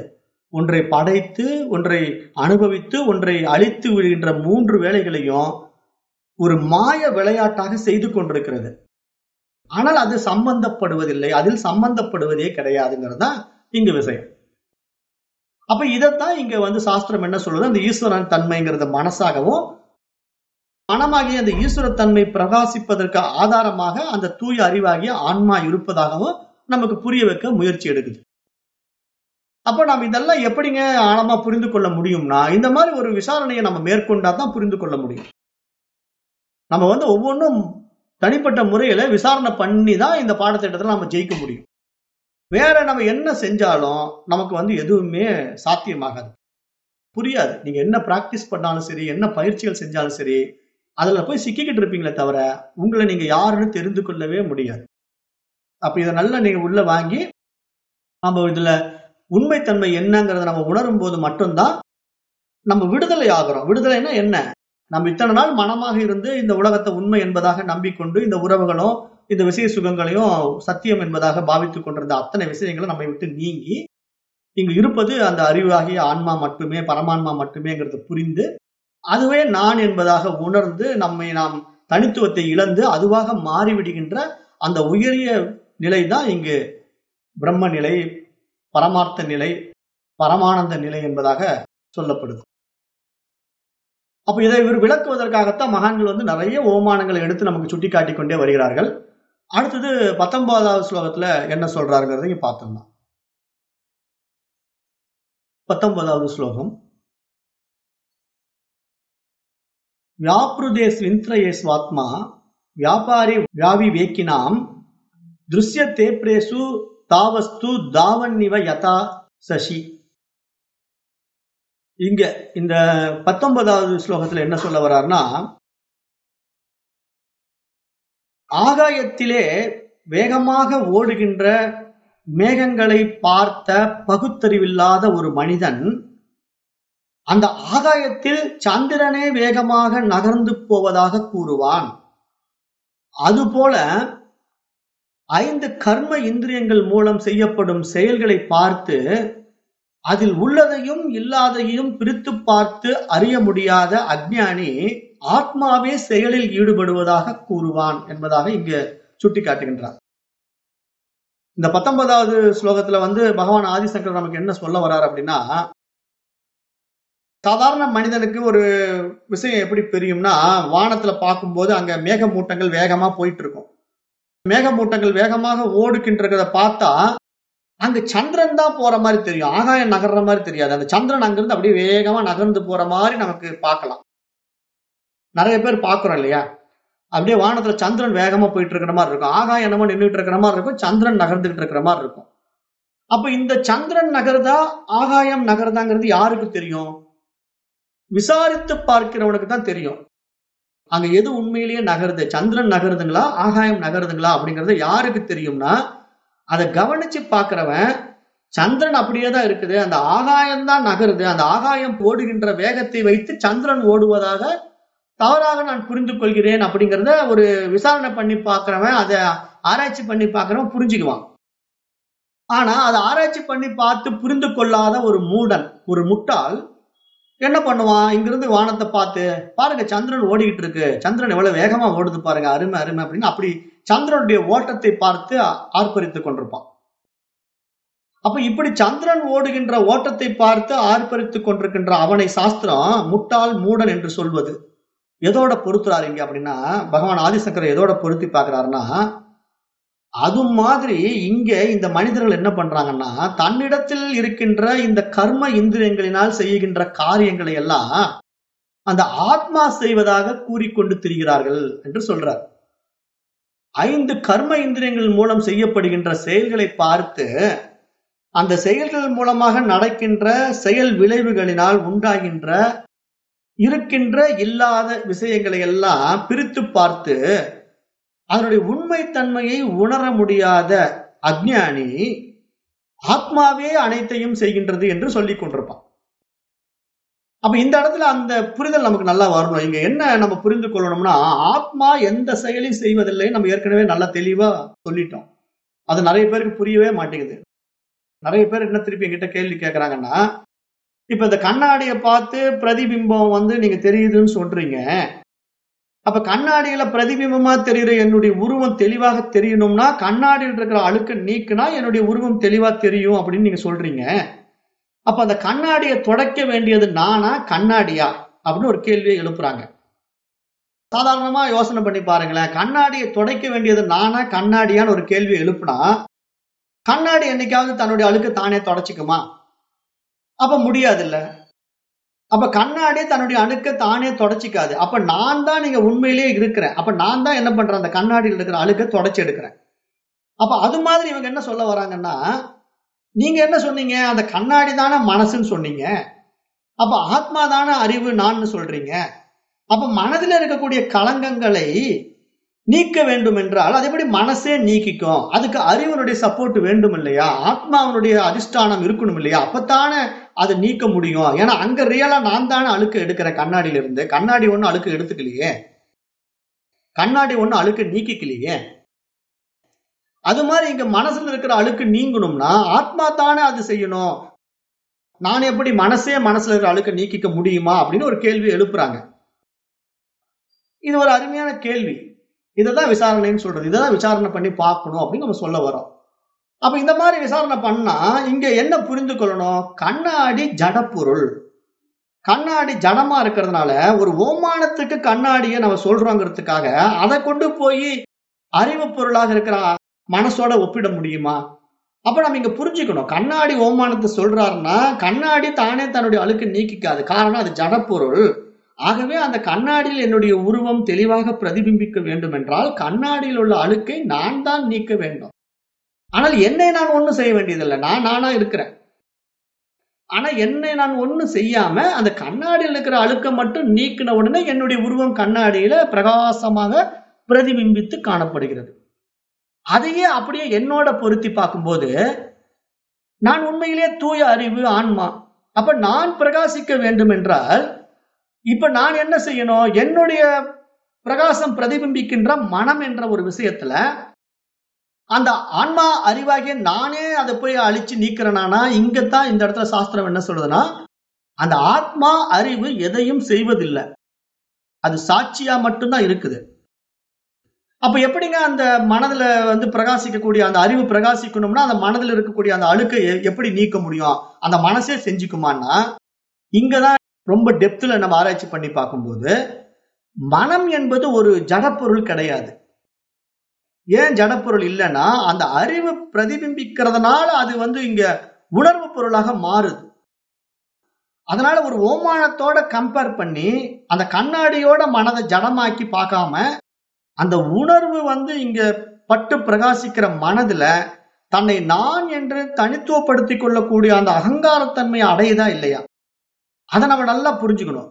ஒன்றை படைத்து ஒன்றை அனுபவித்து ஒன்றை அழித்து விடுகின்ற மூன்று வேலைகளையும் ஒரு மாய விளையாட்டாக செய்து கொண்டிருக்கிறது. ஆனால் அது சம்பந்தப்படுவதில்லை. அதில் சம்பந்தப்படுவதே கிடையாதுங்கிறது தான் விஷயம். அப்ப இதைத்தான் இங்க வந்து சாஸ்திரம் என்ன சொல்லுது? அந்த ஈஸ்வரன் தன்மைங்கிறத மனசாகவும் மனமாகிய அந்த ஈஸ்வர தன்மை பிரகாசிப்பதற்கு ஆதாரமாக அந்த தூய அறிவாகிய ஆன்மா இருப்பதாகவும் நமக்கு புரிய வைக்க முயற்சி எடுக்குது. அப்ப நாம் இதெல்லாம் எப்படிங்க ஆழமா புரிந்து கொள்ள முடியும்னா இந்த மாதிரி ஒரு விசாரணையை நம்ம மேற்கொண்டா தான் புரிந்து கொள்ள முடியும். நம்ம வந்து ஒவ்வொன்றும் தனிப்பட்ட முறையில் விசாரணை பண்ணி தான் இந்த பாடத்திட்டத்தில் நம்ம ஜெயிக்க முடியும். வேற நம்ம என்ன செஞ்சாலும் நமக்கு வந்து எதுவுமே சாத்தியமாகாது. புரியாது. நீங்க என்ன பிராக்டிஸ் பண்ணாலும் சரி என்ன பயிற்சிகள் செஞ்சாலும் சரி அதுல போய் சிக்கிக்கிட்டு இருப்பீங்களே தவிர உங்களை நீங்க யாருன்னு தெரிந்து கொள்ளவே முடியாது. அப்ப இதை நல்லா நீங்க உள்ள வாங்கி நம்ம இதுல உண்மைத்தன்மை என்னங்கிறத நம்ம உணரும் போது மட்டும்தான் நம்ம விடுதலை ஆகிறோம். விடுதலைன்னா என்ன? நம்ம இத்தனை நாள் மனமாக இருந்து இந்த உலகத்தை உண்மை என்பதாக நம்பிக்கொண்டு இந்த உறவுகளும் இந்த விஷய சுகங்களையும் சத்தியம் என்பதாக பாவித்துக் கொண்டிருந்த அத்தனை விஷயங்களும் நம்மை விட்டு நீங்கி இங்கு இருப்பது அந்த அறிவாகிய ஆன்மா மட்டுமே பரமான்மா மட்டுமேங்கிறத புரிந்து அதுவே நான் என்பதாக உணர்ந்து நம்மை நாம் தனித்துவத்தை இழந்து அதுவாக மாறிவிடுகின்ற அந்த உயரிய நிலை தான் இங்கு பிரம்ம நிலை பரமார்த்த நிலை பரமானந்த நிலை என்பதாக சொல்லப்படுது. அப்போ இதை இவர் விளக்குவதற்காகத்தான் மகான்கள் வந்து நிறைய ஓமானங்களை எடுத்து நமக்கு சுட்டி காட்டிக்கொண்டே வருகிறார்கள். அடுத்தது பத்தொன்பதாவது ஸ்லோகத்துல என்ன சொல்றாருங்கிறத இங்க பார்த்தோம்னா. பத்தொன்பதாவது ஸ்லோகம். ವ್ಯಾಪೃದೇಸ್ವಿಂತ್ರಯೇಸ್ವಾತ್ಮ ವ್ಯಾಪಾರಿ வேக்கினாம் ದೃಶ್ಯತೆ தேப்ரேசு தாவஸ்து தாவன்னிவ யதா சசி. இங்க இந்த பத்தொன்பதாவது ஸ்லோகத்துல என்ன சொல்ல வர்றாருன்னா ஆகாயத்திலே வேகமாக ஓடுகின்ற மேகங்களை பார்த்த பகுத்தறிவில்லாத ஒரு மனிதன் அந்த ஆகாயத்தில் சந்திரனே வேகமாக நகர்ந்து போவதாக கூறுவான். அதுபோல ஐந்து கர்ம இந்திரியங்கள் மூலம் செய்யப்படும் செயல்களை பார்த்து அதில் உள்ளதையும் இல்லாதையும் பிரித்து பார்த்து அறிய முடியாத அஜ்ஞானி ஆத்மாவே செயலில் ஈடுபடுவதாக கூறுவான் என்பதாக இங்கு சுட்டிக்காட்டுகின்றார். இந்த பத்தொன்பதாவது ஸ்லோகத்துல வந்து பகவான் ஆதிசங்கர் நமக்கு என்ன சொல்ல வர்றார் அப்படின்னா சாதாரண மனிதனுக்கு ஒரு விஷயம் எப்படி தெரியும்னா வானத்துல பார்க்கும்போது அங்க மேகமூட்டங்கள் வேகமா போயிட்டு இருக்கும். மேகமூட்டங்கள் வேகமாக ஓடுகின்றத பார்த்தா அங்க சந்திரன் தான் போற மாதிரி தெரியும். ஆகாயம் நகர்ற மாதிரி தெரியாது. அந்த சந்திரன் அங்கிருந்து அப்படியே வேகமா நகர்ந்து போற மாதிரி நமக்கு பார்க்கலாம். நிறைய பேர் பாக்குறோம் இல்லையா? அப்படியே வானத்துல சந்திரன் வேகமா போயிட்டு இருக்கிற மாதிரி இருக்கும். ஆகாயம் என்னமோ நின்றுட்டு இருக்கிற மாதிரி இருக்கும். சந்திரன் நகர்ந்துகிட்டு இருக்கிற மாதிரி இருக்கும். அப்ப இந்த சந்திரன் நகர்தா ஆகாயம் நகர்தாங்கிறது யாருக்கு தெரியும்? விசாரித்து பார்க்கிறவனுக்கு தான் தெரியும். அங்க எது உண்மையிலேயே நகருது? சந்திரன் நகருதுங்களா ஆகாயம் நகருதுங்களா அப்படிங்கறது யாருக்கு தெரியும்னா அதை கவனிச்சு பார்க்கிறவன் சந்திரன் அப்படியே தான் இருக்குது. அந்த ஆகாயம் தான் நகருது. அந்த ஆகாயம் ஓடுகின்ற வேகத்தை வைத்து சந்திரன் ஓடுவதாக தவறாக நான் புரிந்து கொள்கிறேன் அப்படிங்கிறத ஒரு விசாரணை பண்ணி பார்க்குறவன் அதை ஆராய்ச்சி பண்ணி பார்க்குறவன் புரிஞ்சுக்குவான். ஆனா அதை ஆராய்ச்சி பண்ணி பார்த்து புரிந்து கொள்ளாத ஒரு மூடன் ஒரு முட்டாள் என்ன பண்ணுவான்? இங்கிருந்து வானத்தை பார்த்து பாருங்க சந்திரன் ஓடிக்கிட்டு இருக்கு. சந்திரன் எவ்வளவு வேகமா ஓடுது பாருங்க. அருமை அருமை அப்படின்னு அப்படி சந்திரனுடைய ஓட்டத்தை பார்த்து ஆர்ப்பரித்துக் கொண்டிருப்பான். அப்ப இப்படி சந்திரன் ஓடுகின்ற ஓட்டத்தை பார்த்து ஆர்ப்பரித்துக் கொண்டிருக்கின்ற அவனை சாஸ்திரம் முட்டாள் மூடன் என்று சொல்வது எதோட பொருத்துறாரு இங்க அப்படின்னா பகவான் ஆதிசங்கரை எதோட பொருத்தி பார்க்கிறாருன்னா அது மாதிரி இங்க இந்த மனிதர்கள் என்ன பண்றாங்கன்னா தன்னிடத்தில் இருக்கின்ற இந்த கர்ம இந்திரியங்களினால் செய்கின்ற காரியங்களை எல்லாம் அந்த ஆத்மா செய்வதாக கூறிக்கொண்டு திரிகிறார்கள் என்று சொல்றார். ஐந்து கர்ம இந்திரியங்கள் மூலம் செய்யப்படுகின்ற செயல்களை பார்த்து அந்த செயல்கள் மூலமாக நடக்கின்ற செயல் விளைவுகளினால் உண்டாகின்ற இருக்கின்ற இல்லாத விஷயங்களை எல்லாம் பிரித்து பார்த்து அதனுடைய உண்மைத்தன்மையை உணர முடியாத அஜ்ஞானி ஆத்மாவே அனைத்தையும் செய்கின்றது என்று சொல்லிக் கொண்டிருப்பான். அப்ப இந்த இடத்துல அந்த புரிதல் நமக்கு நல்லா வரணும். இங்க என்ன நம்ம புரிந்து கொள்ளணும்னா ஆத்மா எந்த செயலையும் செய்வதில்லை நம்ம ஏற்கனவே நல்லா தெளிவா சொல்லிட்டோம். அது நிறைய பேருக்கு புரியவே மாட்டேங்குது. நிறைய பேர் என்ன திருப்பி என்கிட்ட கேள்வி கேட்கறாங்கன்னா இப்ப இந்த கண்ணாடியை பார்த்து பிரதிபிம்பம் வந்து நீங்க தெரியுதுன்னு சொல்றீங்க. அப்ப கண்ணாடியில பிரதிபிம்பமா தெரியுற என்னுடைய உருவம் தெளிவாக தெரியணும்னா கண்ணாடியில் இருக்கிற அழுக்க நீக்குனா என்னுடைய உருவம் தெளிவா தெரியும் அப்படின்னு நீங்க சொல்றீங்க. அப்ப அந்த கண்ணாடியை தொடக்க வேண்டியது நானா கண்ணாடியா? அப்படின்னு ஒரு கேள்வியை எழுப்புறாங்க. சாதாரணமா யோசனை பண்ணி பாருங்களேன். கண்ணாடியை துடைக்க வேண்டியது நானா கண்ணாடியான்னு ஒரு கேள்வியை எழுப்புனா கண்ணாடி என்னைக்காவது தன்னுடைய அழுக்கு தானே தொடச்சிக்குமா? அப்ப முடியாது இல்ல அப்ப கண்ணாடி தன்னுடைய அணுக்க தானே தொடச்சிக்காது. அப்ப நான் தான் நீங்க உண்மையிலேயே இருக்கிறேன். அப்ப நான் தான் என்ன பண்றேன்? அந்த கண்ணாடியில் இருக்கிற அழுக்க தொடச்சி எடுக்கிறேன். அப்ப அது மாதிரி இவங்க என்ன சொல்ல வராங்கன்னா நீங்க என்ன சொன்னீங்க? அந்த கண்ணாடி தானே மனசுன்னு சொன்னீங்க. அப்ப ஆத்மா தானே அறிவு நான் சொல்றீங்க. அப்ப மனதில் இருக்கக்கூடிய களங்கங்களை நீக்க வேண்டும் என்றால் அது எப்படி மனசே நீக்கிக்கும்? அதுக்கு அறிவனுடைய சப்போர்ட் வேண்டும் இல்லையா? ஆத்மாவனுடைய அதிஷ்டானம் இருக்கணும் இல்லையா? அப்பத்தானே அதை நீக்க முடியும். ஏன்னா அங்க ரியலா நான் தானே அழுக்கு எடுக்கிறேன் கண்ணாடியில இருந்து கண்ணாடி ஒண்ணு அழுக்கு எடுத்துக்கலையே. கண்ணாடி ஒண்ணு அழுக்கு நீக்கிக்கலையே. அது மாதிரி இங்க மனசுல இருக்கிற அழுக்கு நீங்கணும்னா ஆத்மா தானே அது செய்யணும். நான் எப்படி மனசே மனசுல இருக்கிற அழுக்க நீக்கிக்க முடியுமா அப்படின்னு ஒரு கேள்வி எழுப்புறாங்க. இது ஒரு அருமையான கேள்வி. இதைதான் விசாரணைன்னு சொல்றது. இதைதான் விசாரணை பண்ணி பார்க்கணும் அப்படின்னு நம்ம சொல்ல வரோம் அப்ப இந்த மாதிரி விசாரணை பண்ணா இங்க என்ன புரிந்து கொள்ளணும்? கண்ணாடி ஜடப்பொருள். கண்ணாடி ஜடமா இருக்கிறதுனால ஒரு ஓமானத்துக்கு கண்ணாடியை நம்ம சொல்றோங்கிறதுக்காக அதை கொண்டு போய் அறிவு பொருளாக இருக்கிற மனசோட ஒப்பிட முடியுமா? அப்ப நம்ம இங்க புரிஞ்சுக்கணும். கண்ணாடி ஓமானத்தை சொல்றாருன்னா கண்ணாடி தானே தன்னுடைய அழுக்கு நீக்கிக்காது. காரணம் அது ஜடப்பொருள். ஆகவே அந்த கண்ணாடியில் என்னுடைய உருவம் தெளிவாக பிரதிபிம்பிக்க வேண்டும் என்றால் கண்ணாடியில் உள்ள அழுக்கை நான் தான் நீக்க வேண்டும். ஆனால் என்னை நான் ஒண்ணும் செய்ய வேண்டியதில்லை. நான் நானா இருக்கிறேன். ஆனா என்னை நான் ஒன்றும் செய்யாம அந்த கண்ணாடியில் இருக்கிற அழுக்கை மட்டும் நீக்கின உடனே என்னுடைய உருவம் கண்ணாடியில பிரகாசமாக பிரதிபிம்பித்து காணப்படுகிறது. அதையே அப்படியே என்னோட பொருத்தி பார்க்கும்போது நான் உண்மையிலேயே தூய அறிவு ஆன்மா. அப்ப நான் பிரகாசிக்க வேண்டும் என்றால் இப்ப நான் என்ன செய்யணும்? என்னுடைய பிரகாசம் பிரதிபிம்பிக்கின்ற மனம் என்ற ஒரு விஷயத்துல அந்த ஆன்மா அறிவாகிய நானே அதை போய் அழிச்சு நீக்கிறேனானா இங்கத்தான் இந்த இடத்துல சாஸ்திரம் என்ன சொல்றதுன்னா அந்த ஆத்மா அறிவு எதையும் செய்வதில்லை. அது சாட்சியா மட்டும்தான் இருக்குது. அப்ப எப்படிங்க அந்த மனதுல வந்து பிரகாசிக்கக்கூடிய அந்த அறிவு பிரகாசிக்கணும்னா அந்த மனதில் இருக்கக்கூடிய அந்த அழுக்கை எப்படி நீக்க முடியும்? அந்த மனசே செஞ்சுக்குமான்னா இங்கதான் ரொம்ப டெப்த்ல நம்ம ஆராய்ச்சி பண்ணி பார்க்கும்போது மனம் என்பது ஒரு ஜடப்பொருள் கிடையாது. ஏன் ஜடப்பொருள் இல்லைன்னா அந்த அறிவு பிரதிபிம்பிக்கிறதுனால அது வந்து இங்க உணர்வு பொருளாக மாறுது. அதனால ஒரு ஓமானத்தோட கம்பேர் பண்ணி அந்த கண்ணாடியோட மனதை ஜடமாக்கி பார்க்காம அந்த உணர்வு வந்து இங்க பட்டு பிரகாசிக்கிற மனதுல தன்னை நான் என்று தனித்துவப்படுத்திக் கொள்ளக்கூடிய அந்த அகங்காரத்தன்மை அடையுதா இல்லையா? அதை நம்ம நல்லா புரிஞ்சுக்கணும்.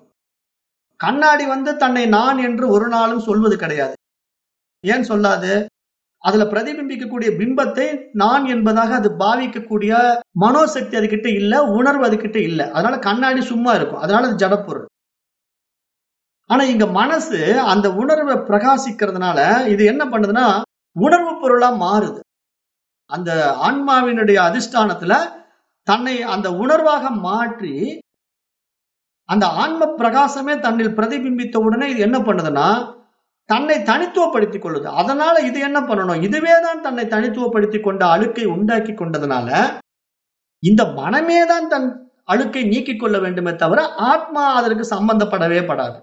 கண்ணாடி வந்து தன்னை நான் என்று ஒரு நாளும் சொல்வது கிடையாது. ஏன் சொல்லாது? அதுல பிரதிபிம்பிக்கக்கூடிய பிம்பத்தை நான் என்பதாக அது பாவிக்கக்கூடிய மனோசக்தி அதுகிட்ட இல்ல உணர்வு அதுகிட்ட இல்ல. அதனால கண்ணாடி சும்மா இருக்கும். அதனால அது ஜடப்பொருள். ஆனா இங்க மனசு அந்த உணர்வை பிரகாசிக்கிறதுனால இது என்ன பண்ணுதுன்னா உணர்வு பொருளா மாறுது. அந்த ஆன்மாவினுடைய அதிஷ்டானத்துல தன்னை அந்த உணர்வாக மாற்றி அந்த ஆன்ம பிரகாசமே தன்னில் பிரதிபிம்பித்த உடனே இது என்ன பண்ணுதுன்னா தன்னை தனித்துவப்படுத்திக் கொள்ளுது. அதனால இது என்ன பண்ணணும்? இதுவே தான் தன்னை தனித்துவப்படுத்திக் கொண்ட அழுக்கை உண்டாக்கி கொண்டதுனால இந்த மனமே தான் தன் அழுக்கை நீக்கிக் கொள்ள வேண்டுமே தவிர ஆத்மா அதற்கு சம்பந்தப்படவே படாது.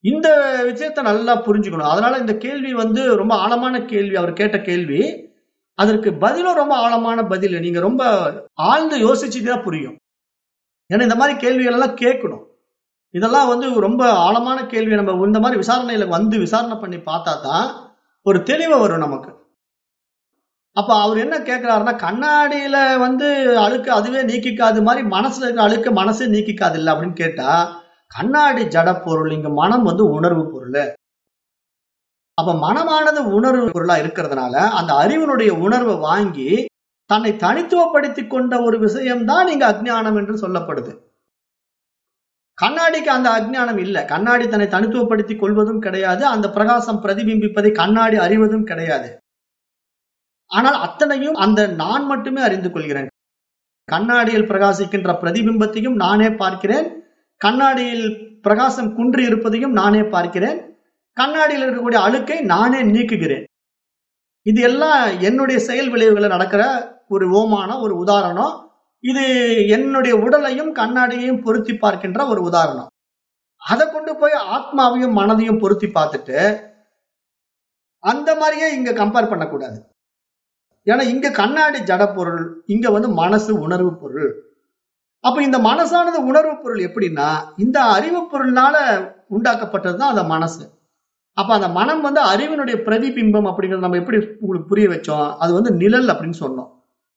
இந்த விஷயத்த நல்லா புரிஞ்சுக்கணும். அதனால இந்த கேள்வி வந்து ரொம்ப ஆழமான கேள்வி அவர் கேட்ட கேள்வி. அதற்கு பதிலும் ரொம்ப ஆழமான பதில். நீங்க ரொம்ப ஆழ்ந்து யோசிச்சுதான் புரியும். ஏன்னா இந்த மாதிரி கேள்விகள் எல்லாம் கேட்கணும். இதெல்லாம் வந்து ரொம்ப ஆழமான கேள்வி. நம்ம இந்த மாதிரி விசாரணையில வந்து விசாரணை பண்ணி பார்த்தா தான் ஒரு தெளிவு வரும் நமக்கு. அப்ப அவர் என்ன கேட்கிறாருன்னா கண்ணாடியில வந்து அழுக்கு அதுவே நீக்கிக்காது மாதிரி மனசுல இருக்கிற அழுக்க மனசே நீக்கிக்காது இல்லை அப்படின்னு கேட்டா கண்ணாடி ஜட பொருள் இங்க மனம் வந்து உணர்வு பொருள். அப்ப மனமானது உணர்வு பொருளா இருக்கிறதுனால அந்த அறிவனுடைய உணர்வை வாங்கி தன்னை தனித்துவப்படுத்தி கொண்ட ஒரு விஷயம்தான் இங்க அஜ்ஞானம் என்று சொல்லப்படுது. கண்ணாடிக்கு அந்த அஜ்ஞானம் இல்லை. கண்ணாடி தன்னை தனித்துவப்படுத்திக் கொள்வதும் கிடையாது அந்த பிரகாசம் பிரதிபிம்பிப்பதை கண்ணாடி அறிவதும் கிடையாது. ஆனால் அத்தனையும் அந்த நான் மட்டுமே அறிந்து கொள்கிறேன். கண்ணாடியில் பிரகாசிக்கின்ற பிரதிபிம்பத்தையும் நானே பார்க்கிறேன் கண்ணாடியில் பிரகாசம் குன்றி இருப்பதையும் நானே பார்க்கிறேன். கண்ணாடியில் இருக்கக்கூடிய அழுக்கை நானே நீக்குகிறேன். இது எல்லாம் என்னுடைய செயல் விளைவுகளை நடக்கிற ஒரு ஓமான ஒரு உதாரணம். இது என்னுடைய உடலையும் கண்ணாடியையும் பொருத்தி பார்க்கின்ற ஒரு உதாரணம். அதை கொண்டு போய் ஆத்மாவையும் மனதையும் பொருத்தி பார்த்துட்டு அந்த மாதிரியே இங்க கம்பேர் பண்ணக்கூடாது. ஏன்னா இங்க கண்ணாடி ஜட பொருள் இங்க வந்து மனசு உணர்வு பொருள். அப்ப இந்த மனசானது உணர்வு பொருள் எப்படின்னா இந்த அறிவு பொருள்னால உண்டாக்கப்பட்டதுதான் அந்த மனசு. அப்ப அந்த மனம் வந்து அறிவினுடைய பிரதிபிம்பம் அப்படிங்கிறது நம்ம எப்படி உங்களுக்கு புரிய வச்சோம்? அது வந்து நிழல் அப்படின்னு சொன்னோம்.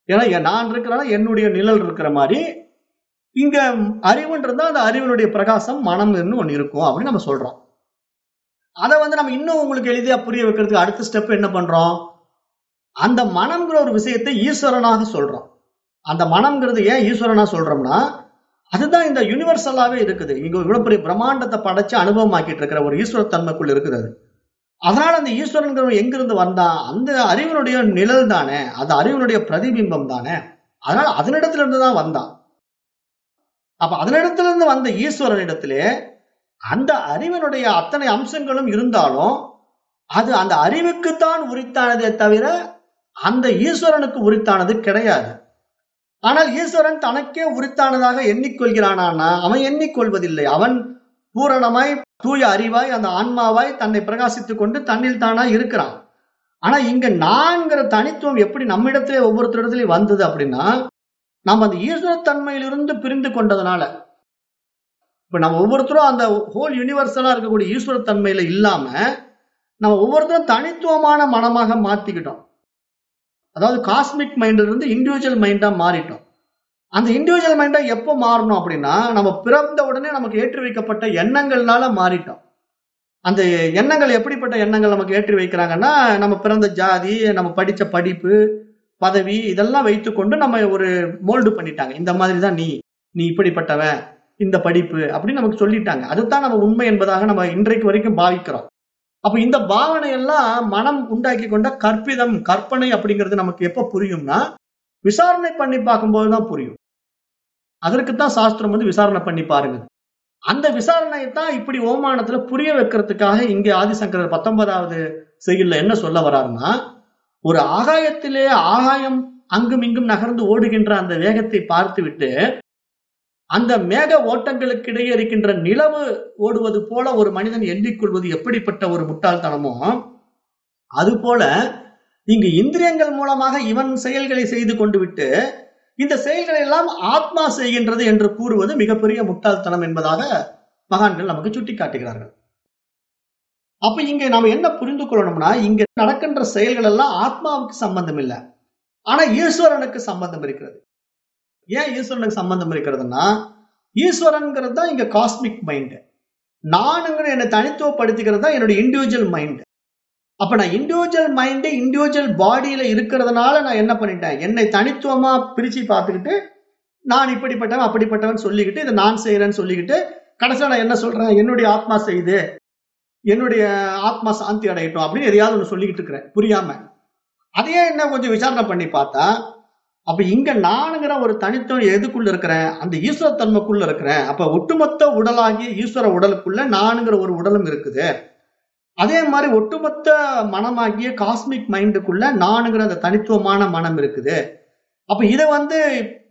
ஏன்னா நான் இருக்கிறனா என்னுடைய நிழல் இருக்கிற மாதிரி இங்க அறிவுன்றதா அந்த அறிவினுடைய பிரகாசம் மனம்னு ஒன்னு இருக்கும் அப்படின்னு நம்ம சொல்றோம். அதை வந்து நம்ம இன்னும் உங்களுக்கு எளிதியா புரிய வைக்கிறதுக்கு அடுத்த ஸ்டெப் என்ன பண்றோம்? அந்த மனம்ங்கிற ஒரு விஷயத்தை ஈஸ்வரனாக சொல்றோம். அந்த மனம்ங்கிறது ஏன் ஈஸ்வரனா சொல்றோம்னா அதுதான் இந்த யூனிவர்சலாவே இருக்குது. இங்க இவ்வளவு பெரிய பிரம்மாண்டத்தை படைச்சு அனுபவமாக்கிட்டு இருக்கிற ஒரு ஈஸ்வர தன்மைக்குள்ள இருக்கிறது அதனால அந்த ஈஸ்வரன்கிறவன் எங்கிருந்து வந்தான்? அந்த அறிவினுடைய நிழல் தானே. அந்த அறிவனுடைய பிரதிபிம்பம் தானே. அதனால அதனிடத்துல இருந்து தான் வந்தான். அப்ப அதனிடத்துல இருந்து வந்த ஈஸ்வரனிடத்திலே அந்த அறிவனுடைய அத்தனை அம்சங்களும் இருந்தாலும் அது அந்த அறிவுக்குத்தான் உரித்தானதே தவிர அந்த ஈஸ்வரனுக்கு உரித்தானது கிடையாது. ஆனால் ஈஸ்வரன் தனக்கே உரித்தானதாக எண்ணிக்கொள்கிறானா அவன் எண்ணிக்கொள்வதில்லை. அவன் பூரணமாய் தூய அறிவாய் அந்த ஆன்மாவாய் தன்னை பிரகாசித்துக் கொண்டு தன்னில் தானா இருக்கிறான். ஆனா இங்க நான்கிற தனித்துவம் எப்படி நம்மிடத்திலே ஒவ்வொருத்தரிடத்திலையும் வந்தது அப்படின்னா நம்ம அந்த ஈஸ்வரத்தன்மையிலிருந்து பிரிந்து கொண்டதுனால. இப்ப நம்ம ஒவ்வொருத்தரும் அந்த ஹோல் யூனிவர்சலா இருக்கக்கூடிய ஈஸ்வரத்தன்மையில இல்லாம நம்ம ஒவ்வொருத்தரும் தனித்துவமான மனமாக மாத்திக்கிட்டோம். அதாவது காஸ்மிக் மைண்ட்ல இருந்து இண்டிவிஜுவல் மைண்டா மாறிட்டோம். அந்த இண்டிவிஜுவல் மைண்டா எப்போ மாறணும் அப்படின்னா நம்ம பிறந்த உடனே நமக்கு ஏற்றி வைக்கப்பட்ட எண்ணங்கள்னால மாறிட்டோம். அந்த எண்ணங்கள் எப்படிப்பட்ட எண்ணங்கள் நமக்கு ஏற்றி வைக்கிறாங்கன்னா நம்ம பிறந்த ஜாதி நம்ம படித்த படிப்பு பதவி இதெல்லாம் வைத்துக்கொண்டு நம்ம ஒரு மோல்டு பண்ணிட்டாங்க. இந்த மாதிரி தான் நீ நீ இப்படிப்பட்டவன் இந்த படிப்பு அப்படின்னு நமக்கு சொல்லிட்டாங்க. அதுதான் நம்ம உண்மை என்பதாக நம்ம இன்றைக்கு வரைக்கும் பாவிக்கிறோம். அப்ப இந்த பாவனை எல்லாம் மனம் உண்டாக்கி கொண்ட கற்பிதம் கற்பனை அப்படிங்கிறது நமக்கு எப்ப புரியும்னா விசாரணை பண்ணி பார்க்கும்போது தான் புரியும். அதற்குத்தான் சாஸ்திரம் வந்து விசாரணை பண்ணி பாருங்க. அந்த விசாரணையை தான் இப்படி ஓமானத்துல புரிய வைக்கிறதுக்காக இங்கே ஆதிசங்கரர் பத்தொன்பதாவது செய்யுள்ள என்ன சொல்ல வர்றாருன்னா ஒரு ஆகாயத்திலே ஆகாயம் அங்கும் இங்கும் நகர்ந்து ஓடுகின்ற அந்த வேகத்தை பார்த்துவிட்டு அந்த மேக ஓட்டங்களுக்கு இடையே இருக்கின்ற நிலவு ஓடுவது போல ஒரு மனிதன் எண்ணிக்கொள்வது எப்படிப்பட்ட ஒரு முட்டாள்தனமோ அதுபோல இங்கு இந்திரியங்கள் மூலமாக இவன் செயல்களை செய்து கொண்டு விட்டு இந்த செயல்களை எல்லாம் ஆத்மா செய்கின்றது என்று கூறுவது மிகப்பெரிய முட்டாள்தனம் என்பதாக மகான்கள் நமக்கு சுட்டி காட்டுகிறார்கள் அப்ப இங்க நாம என்ன புரிந்து கொள்ளணும்னா இங்க நடக்கின்ற செயல்கள் எல்லாம் ஆத்மாவுக்கு சம்பந்தம் இல்லை. ஆனா ஈஸ்வரனுக்கு சம்பந்தம் இருக்கிறது. ஏன் ஈஸ்வரனுக்கு சம்பந்தம் இருக்கிறதுனா ஈஸ்வரன்கிறது தான் இங்க காஸ்மிக் மைண்டு நானுங்கிற என்னை தனித்துவப்படுத்திக்கிறது தான் என்னோட இண்டிவிஜுவல் மைண்டு அப்ப நான் இண்டிவிஜுவல் மைண்டு இண்டிவிஜுவல் பாடியில இருக்கிறதுனால நான் என்ன பண்ணிட்டேன்? என்னை தனித்துவமா பிரிச்சு பார்த்துக்கிட்டு நான் இப்படிப்பட்டவன் அப்படிப்பட்டவன் சொல்லிக்கிட்டு இதை நான் செய்யறேன்னு சொல்லிக்கிட்டு கடைசியா நான் என்ன சொல்றேன்? என்னுடைய ஆத்மா செய்து என்னுடைய ஆத்மா சாந்தி அடையட்டும் அப்படின்னு எதையாவது ஒன்று சொல்லிக்கிட்டு இருக்கிறேன். புரியாம. அதையே என்ன கொஞ்சம் விசாரணை பண்ணி பார்த்தா அப்ப இங்க நானுங்கிற ஒரு தனித்துவம் எதுக்குள்ள இருக்கிறேன் அந்த ஈஸ்வர தன்மைக்குள்ள இருக்கிறேன் அப்ப ஒட்டுமொத்த உடலாகிய ஈஸ்வர உடலுக்குள்ள நானுங்கிற ஒரு உடலும் இருக்குது. அதே மாதிரி ஒட்டுமொத்த மனமாகிய காஸ்மிக் மைண்டுக்குள்ள நானுங்கிற அந்த தனித்துவமான மனம் இருக்குது. அப்ப இதை வந்து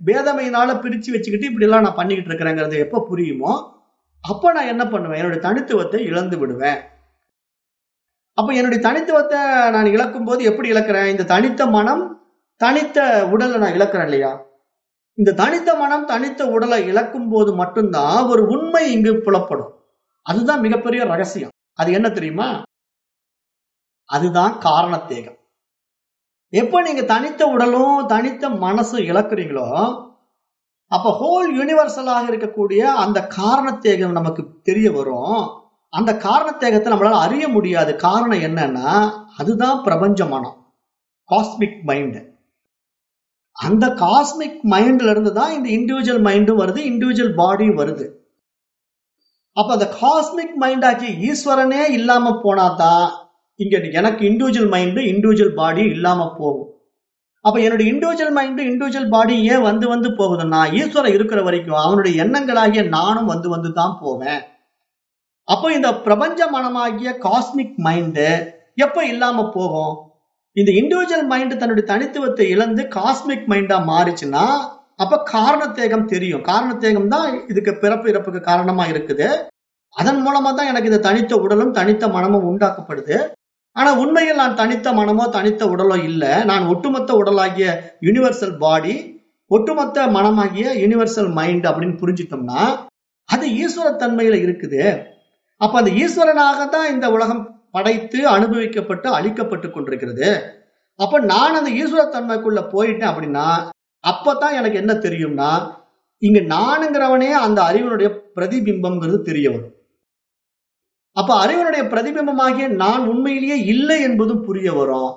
வேதமையினால பிரிச்சு வச்சுக்கிட்டு இப்படி எல்லாம் நான் பண்ணிக்கிட்டு இருக்கிறேங்கிறது எப்ப புரியுமோ அப்ப நான் என்ன பண்ணுவேன்? என்னுடைய தனித்துவத்தை இழந்து விடுவேன். அப்ப என்னுடைய தனித்துவத்தை நான் இழக்கும் போது எப்படி இழக்கிறேன்? இந்த தனித்த மனம் தனித்த உடலை நான் இழக்கிறேன் இல்லையா? இந்த தனித்த மனம் தனித்த உடலை இழக்கும் போது மட்டும்தான் ஒரு உண்மை இங்கு புலப்படும். அதுதான் மிகப்பெரிய ரகசியம். அது என்ன தெரியுமா? அதுதான் காரணத்தேகம். எப்ப நீங்க தனித்த உடலும் தனித்த மனசும் இழக்கிறீங்களோ அப்ப ஹோல் யூனிவர்சலாக இருக்கக்கூடிய அந்த காரணத்தேகம் நமக்கு தெரிய வரும். அந்த காரணத்தேகத்தை நம்மளால அறிய முடியாது. காரணம் என்னன்னா அதுதான் பிரபஞ்ச மனம். காஸ்மிக் மைண்ட் அந்த காஸ்மிக் மைண்ட்ல இருந்து தான் இந்த இண்டிவிஜுவல் மைண்டும் வருது இண்டிவிஜுவல் பாடியும் வருது. அப்ப அந்த காஸ்மிக் மைண்ட் ஆக்கிய ஈஸ்வரனே இல்லாம போனாதான் இங்க எனக்கு இண்டிவிஜுவல் மைண்டு இண்டிவிஜுவல் பாடி இல்லாம போகும். அப்ப என்னுடைய இண்டிவிஜுவல் மைண்டு இண்டிவிஜுவல் பாடி ஏன் வந்து வந்து போகுதுன்னா ஈஸ்வரன் இருக்கிற வரைக்கும் அவனுடைய எண்ணங்களாகிய நானும் வந்து வந்து தான் போவேன். அப்போ இந்த பிரபஞ்ச மனமாகிய காஸ்மிக் மைண்டு எப்ப இல்லாம போகும்? இந்த இண்டிவிஜுவல் மைண்ட் தன்னுடைய தனித்துவத்தை இழந்து காஸ்மிக் மைண்டா மாறிச்சுன்னா அப்ப காரணத்தேகம் தெரியும். காரணத்தேகம் தான் இதுக்கு பிறப்பு இறப்புக்கு காரணமா இருக்குது. அதன் மூலமா தான் எனக்கு இந்த தனித்த உடலும் தனித்த மனமும் உண்டாக்கப்படுது. ஆனா உண்மையில் நான் தனித்த மனமோ தனித்த உடலோ இல்ல. நான் ஒட்டுமொத்த உடலாகிய யூனிவர்சல் பாடி ஒட்டுமொத்த மனமாகிய யூனிவர்சல் மைண்ட் அப்படின்னு புரிஞ்சிட்டோம்னா அது ஈஸ்வர தன்மையில இருக்குது. அப்ப அந்த ஈஸ்வரனாக தான் இந்த உலகம் படைத்து அனுபவிக்கப்பட்டு அழிக்கப்பட்டு கொண்டிருக்கிறது. அப்ப நான் அந்த ஈஸ்வர தன்மைக்குள்ள போயிட்டேன் அப்படின்னா அப்பதான் எனக்கு என்ன தெரியும்னா இங்க நானுங்கிறவனே அந்த அறிவனுடைய பிரதிபிம்பம்ங்கிறது தெரிய வரும். அப்ப அறிவனுடைய பிரதிபிம்பமாகிய நான் உண்மையிலேயே இல்லை என்பதும் புரிய வரும்.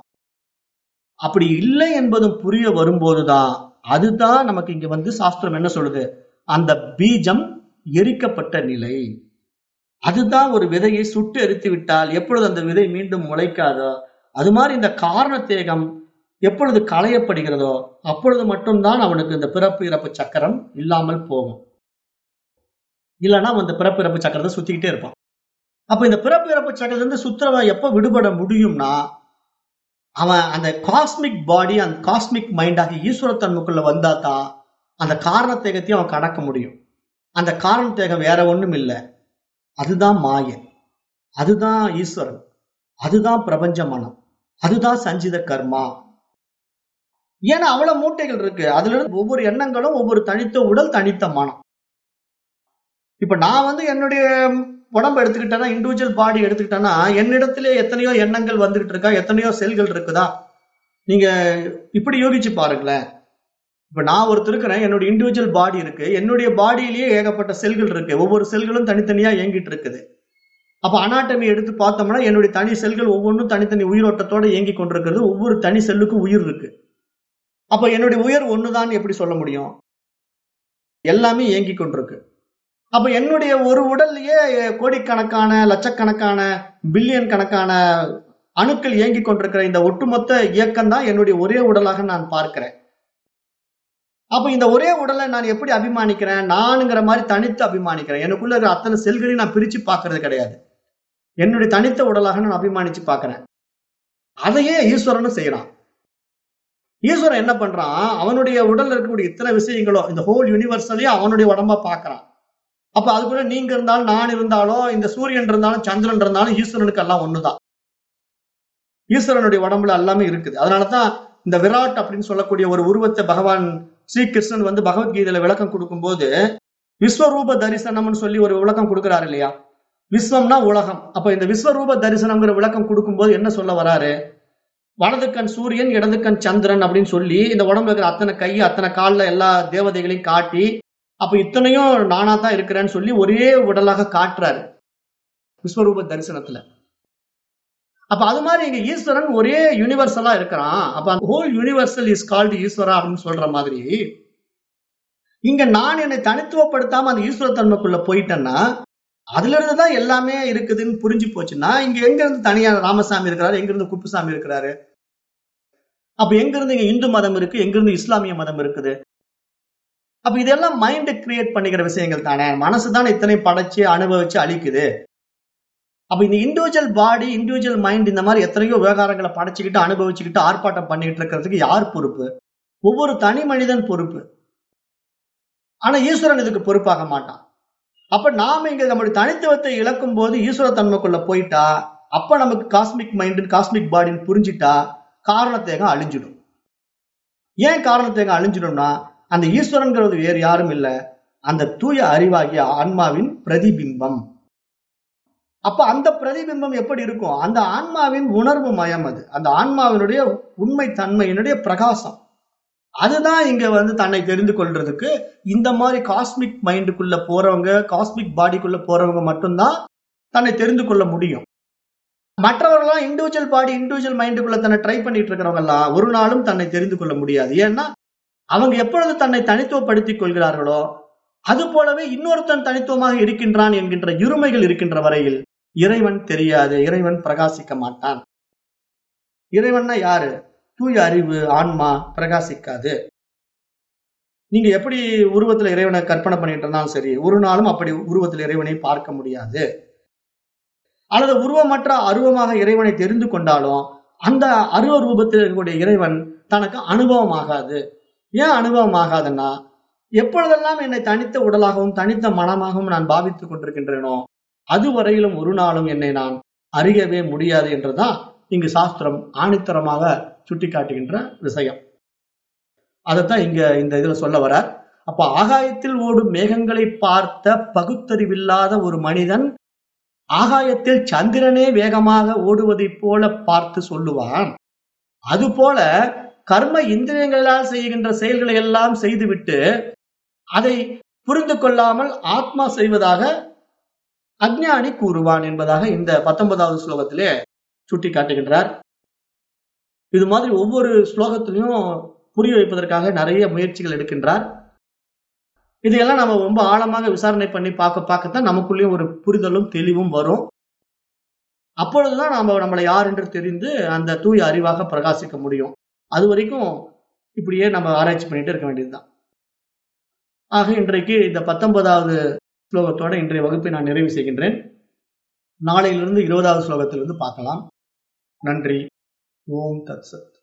அப்படி இல்லை என்பதும் புரிய வரும்போதுதான் அதுதான் நமக்கு இங்க வந்து சாஸ்திரம் என்ன சொல்லுது? அந்த பீஜம் எரிக்கப்பட்ட நிலை. அதுதான் ஒரு விதையை சுட்டு எரித்து விட்டால் எப்பொழுது அந்த விதை மீண்டும் முளைக்காதோ? அது மாதிரி இந்த காரண தேகம் எப்பொழுது களையப்படுகிறதோ அப்பொழுது மட்டும்தான் அவனுக்கு இந்த பிறப்பு இறப்பு சக்கரம் இல்லாமல் போகும். இல்லைன்னா அந்த பிறப்பு இறப்பு சக்கரத்தை சுத்திக்கிட்டே இருப்பான். அப்ப இந்த பிறப்பு இறப்பு சக்கரத்திலிருந்து சுத்திரவன் எப்ப விடுபட முடியும்னா அவன் அந்த காஸ்மிக் பாடி அந்த காஸ்மிக் மைண்டாக ஈஸ்வரத்தன்முக்குள்ள வந்தா தான் அந்த காரணத்தேகத்தையும் அவன் கடக்க முடியும். அந்த காரணத்தேகம் வேற ஒண்ணும் இல்லை அதுதான் மாயன் அதுதான் ஈஸ்வரன். அதுதான் பிரபஞ்ச மனம். அதுதான் சஞ்சித கர்மா. ஏன்னா அவ்வளவு மூட்டைகள் இருக்கு. அதுல இருந்து ஒவ்வொரு எண்ணங்களும் ஒவ்வொரு தனித்த உடல் தனித்த மனம். இப்ப நான் வந்து என்னுடைய உடம்பு எடுத்துக்கிட்டேன்னா இண்டிவிஜுவல் பாடி எடுத்துக்கிட்டேன்னா என்னிடத்துல எத்தனையோ எண்ணங்கள் வந்துகிட்டு இருக்கா? எத்தனையோ செல்கள் இருக்குதா? நீங்க இப்படி யோகிச்சு பாருங்களேன். இப்போ நான் ஒருத்தர் இருக்கிறேன் என்னோட இண்டிவிஜுவல் பாடி இருக்கு. என்னுடைய பாடியிலேயே ஏகப்பட்ட செல்கள் இருக்கு. ஒவ்வொரு செல்களும் தனித்தனியா இயங்கிட்டு இருக்குது. அப்போ அனாட்டமி எடுத்து பார்த்தோம்னா என்னுடைய தனி செல்கள் ஒவ்வொன்றும் தனித்தனி உயிரோட்டத்தோட இயங்கி கொண்டிருக்கிறது. ஒவ்வொரு தனி செல்லுக்கும் உயிர் இருக்கு. அப்ப என்னுடைய உயர் ஒண்ணுதான் எப்படி சொல்ல முடியும்? எல்லாமே இயங்கி கொண்டிருக்கு. அப்ப என்னுடைய ஒரு உடல்லையே கோடிக்கணக்கான லட்சக்கணக்கான பில்லியன் கணக்கான அணுக்கள் இயங்கி கொண்டிருக்கிற இந்த ஒட்டுமொத்த இயக்கம் தான் என்னுடைய ஒரே உடலாக நான் பார்க்கிறேன். அப்ப இந்த ஒரே உடலை நான் எப்படி அபிமானிக்கிறேன்? நானுங்கிற மாதிரி தனித்து அபிமானிக்கிறேன். எனக்குள்ள இருக்கிற அத்தனை செல்களையும் நான் பிரிச்சு பார்க்கறது கிடையாது. என்னுடைய தனித்த உடலாக நான் அபிமானிச்சு பார்க்கிறேன். அதையே ஈஸ்வரனும் செய்யறான். ஈஸ்வரன் என்ன பண்றான்? அவனுடைய உடல்ல இருக்கக்கூடிய இத்தனை விஷயங்களோ இந்த ஹோல் யூனிவர்சலையும் அவனுடைய உடம்பா பார்க்கறான். அப்ப அதுக்குள்ள நீங்க இருந்தாலும் நான் இருந்தாலும் இந்த சூரியன் இருந்தாலும் சந்திரன் இருந்தாலும் ஈஸ்வரனுக்கு எல்லாம் ஒண்ணுதான். ஈஸ்வரனுடைய உடம்புல எல்லாமே இருக்குது. அதனாலதான் இந்த விராட் அப்படின்னு சொல்லக்கூடிய ஒரு உருவத்தை பகவான் ஸ்ரீகிருஷ்ணன் வந்து பகவத்கீதையில விளக்கம் கொடுக்கும்போது விஸ்வரூப தரிசனம்னு சொல்லி ஒரு விளக்கம் கொடுக்கிறாரு இல்லையா? விஸ்வம்னா உலகம். அப்ப இந்த விஸ்வரூப தரிசனம்ங்கிற விளக்கம் கொடுக்கும்போது என்ன சொல்ல வராரு? வலதுக்கண் கண் சூரியன் இடது கண் சந்திரன் அப்படின்னு சொல்லி இந்த உடம்புல இருக்கிற அத்தனை கை அத்தனை கால்ல எல்லா தேவதைகளையும் காட்டி அப்ப இத்தனையும் நானா தான் இருக்கிறேன்னு சொல்லி ஒரே உடலாக காட்டுறாரு. விஸ்வரூப தரிசனத்துல. அப்ப அது மாதிரி இங்க ஈஸ்வரன் ஒரே யூனிவர்சலா இருக்கிறான். அப்ப ஹோல் யூனிவர்சல் இஸ் கால்டு ஈஸ்வரா அப்படின்னு சொல்ற மாதிரி இங்க நான் என்னை தனித்துவப்படுத்தாம அந்த ஈஸ்வர தன்மைக்குள்ள போயிட்டேன்னா அதுல இருந்து தான் எல்லாமே இருக்குதுன்னு புரிஞ்சு போச்சுன்னா இங்க எங்க இருந்து தனியா ராமசாமி இருக்கிறாரு எங்க இருந்து குப்புசாமி இருக்கிறாரு? அப்ப எங்க இருந்து இங்க இந்து மதம் இருக்கு எங்க இருந்து இஸ்லாமிய மதம் இருக்குது? அப்ப இதெல்லாம் மைண்ட் கிரியேட் பண்ணிக்கிற விஷயங்கள் தானே. மனசு தானே இத்தனை படைச்சு அனுபவிச்சு அழிக்குது. அப்ப இந்த இண்டிவிஜுவல் பாடி இண்டிவிஜுவல் மைண்ட் இந்த மாதிரி எத்தனையோ விவகாரங்களை படைச்சுக்கிட்டு அனுபவிச்சுக்கிட்டு ஆர்ப்பாட்டம் பண்ணிட்டு இருக்கிறதுக்கு யார் பொறுப்பு? ஒவ்வொரு தனி மனிதன் பொறுப்பு. ஆனா ஈஸ்வரன் இதுக்கு பொறுப்பாக மாட்டான். அப்ப நாம இங்க நம்முடைய தனித்துவத்தை இழக்கும் போது ஈஸ்வர தன்மைக்குள்ள போயிட்டா அப்ப நமக்கு காஸ்மிக் மைண்டு காஸ்மிக் பாடின்னு புரிஞ்சிட்டா காரணத்தேகம் அழிஞ்சிடும். ஏன் காரணத்தேகம் அழிஞ்சிடும்னா அந்த ஈஸ்வரன்கிறது வேறு யாரும் இல்லை. அந்த தூய அறிவாகிய ஆன்மாவின் பிரதிபிம்பம். அப்ப அந்த பிரதிபிம்பம் எப்படி இருக்கும்? அந்த ஆன்மாவின் உணர்வு மயம் அது. அந்த ஆன்மாவினுடைய உண்மை தன்மையினுடைய பிரகாசம். அதுதான் இங்க வந்து தன்னை தெரிந்து கொள்றதுக்கு இந்த மாதிரி காஸ்மிக் மைண்டுக்குள்ள போறவங்க காஸ்மிக் பாடிக்குள்ள போறவங்க மட்டும்தான் தன்னை தெரிந்து கொள்ள முடியும். மற்றவர்கள்லாம் இண்டிவிஜுவல் பாடி இண்டிவிஜுவல் மைண்டுக்குள்ள தன்னை ட்ரை பண்ணிட்டு இருக்கிறவங்க எல்லாம் ஒரு நாளும் தன்னை தெரிந்து கொள்ள முடியாது. ஏன்னா அவங்க எப்பொழுது தன்னை தனித்துவப்படுத்திக் கொள்கிறார்களோ அது போலவே இன்னொருத்தன் தனித்துவமாக இருக்கின்றான் என்கின்ற இருமைகள் இருக்கின்ற வரையில் இறைவன் தெரியாது இறைவன் பிரகாசிக்க மாட்டான். இறைவன்னா யாரு? தூய அறிவு ஆன்மா பிரகாசிக்காது. நீங்க எப்படி உருவத்துல இறைவனை கற்பனை பண்ணிட்டு இருந்தாலும் சரி ஒரு நாளும் அப்படி உருவத்தில் இறைவனை பார்க்க முடியாது. அல்லது உருவமற்ற அருவமாக இறைவனை தெரிந்து கொண்டாலும் அந்த அருவ ரூபத்தில் இருக்கக்கூடிய இறைவன் தனக்கு அனுபவம் ஆகாது. ஏன் அனுபவம் ஆகாதுன்னா எப்பொழுதெல்லாம் என்னை தனித்த உடலாகவும் தனித்த மனமாகவும் நான் பாவித்துக் கொண்டிருக்கின்றேனோ அதுவரையிலும் ஒரு நாளும் என்னை நான் அறியவே முடியாது என்றுதான் இங்கு சாஸ்திரம் ஆணித்தரமாக சுட்டிக்காட்டுகின்ற விஷயம். அதைத்தான் இங்க இந்த இதுல சொல்ல வரார். அப்ப ஆகாயத்தில் ஓடும் மேகங்களை பார்த்த பகுத்தறிவில்லாத ஒரு மனிதன் ஆகாயத்தில் சந்திரனே வேகமாக ஓடுவதைப் போல பார்த்து சொல்லுவான். அதுபோல கர்ம இந்திரியங்களால் செய்கின்ற செயல்களை எல்லாம் செய்துவிட்டு அதை புரிந்து கொள்ளாமல் ஆத்மா செய்வதாக அஜ்ஞானி கூறுவான் என்பதாக இந்த பத்தொன்பதாவது ஸ்லோகத்திலே சுட்டி காட்டுகின்றார் இது மாதிரி ஒவ்வொரு ஸ்லோகத்திலையும் புரிய வைப்பதற்காக நிறைய முயற்சிகள் எடுக்கின்றார். இதையெல்லாம் நம்ம ரொம்ப ஆழமாக விசாரணை பண்ணி பார்க்க பார்க்கத்தான் நமக்குள்ளேயும் ஒரு புரிதலும் தெளிவும் வரும். அப்பொழுதுதான் நாம நம்மளை யார் என்று தெரிந்து அந்த தூய அறிவாக பிரகாசிக்க முடியும். அது வரைக்கும் இப்படியே நம்ம ஆராய்ச்சி பண்ணிட்டு இருக்க வேண்டியதுதான். ஆக இன்றைக்கு இந்த பத்தொன்பதாவது ஸ்லோகத்தோட இன்றைய வகுப்பை நான் நிறைவு செய்கின்றேன். நாளையிலிருந்து இருபதாவது ஸ்லோகத்திலிருந்து பார்க்கலாம். நன்றி. ஓம் தத்சத்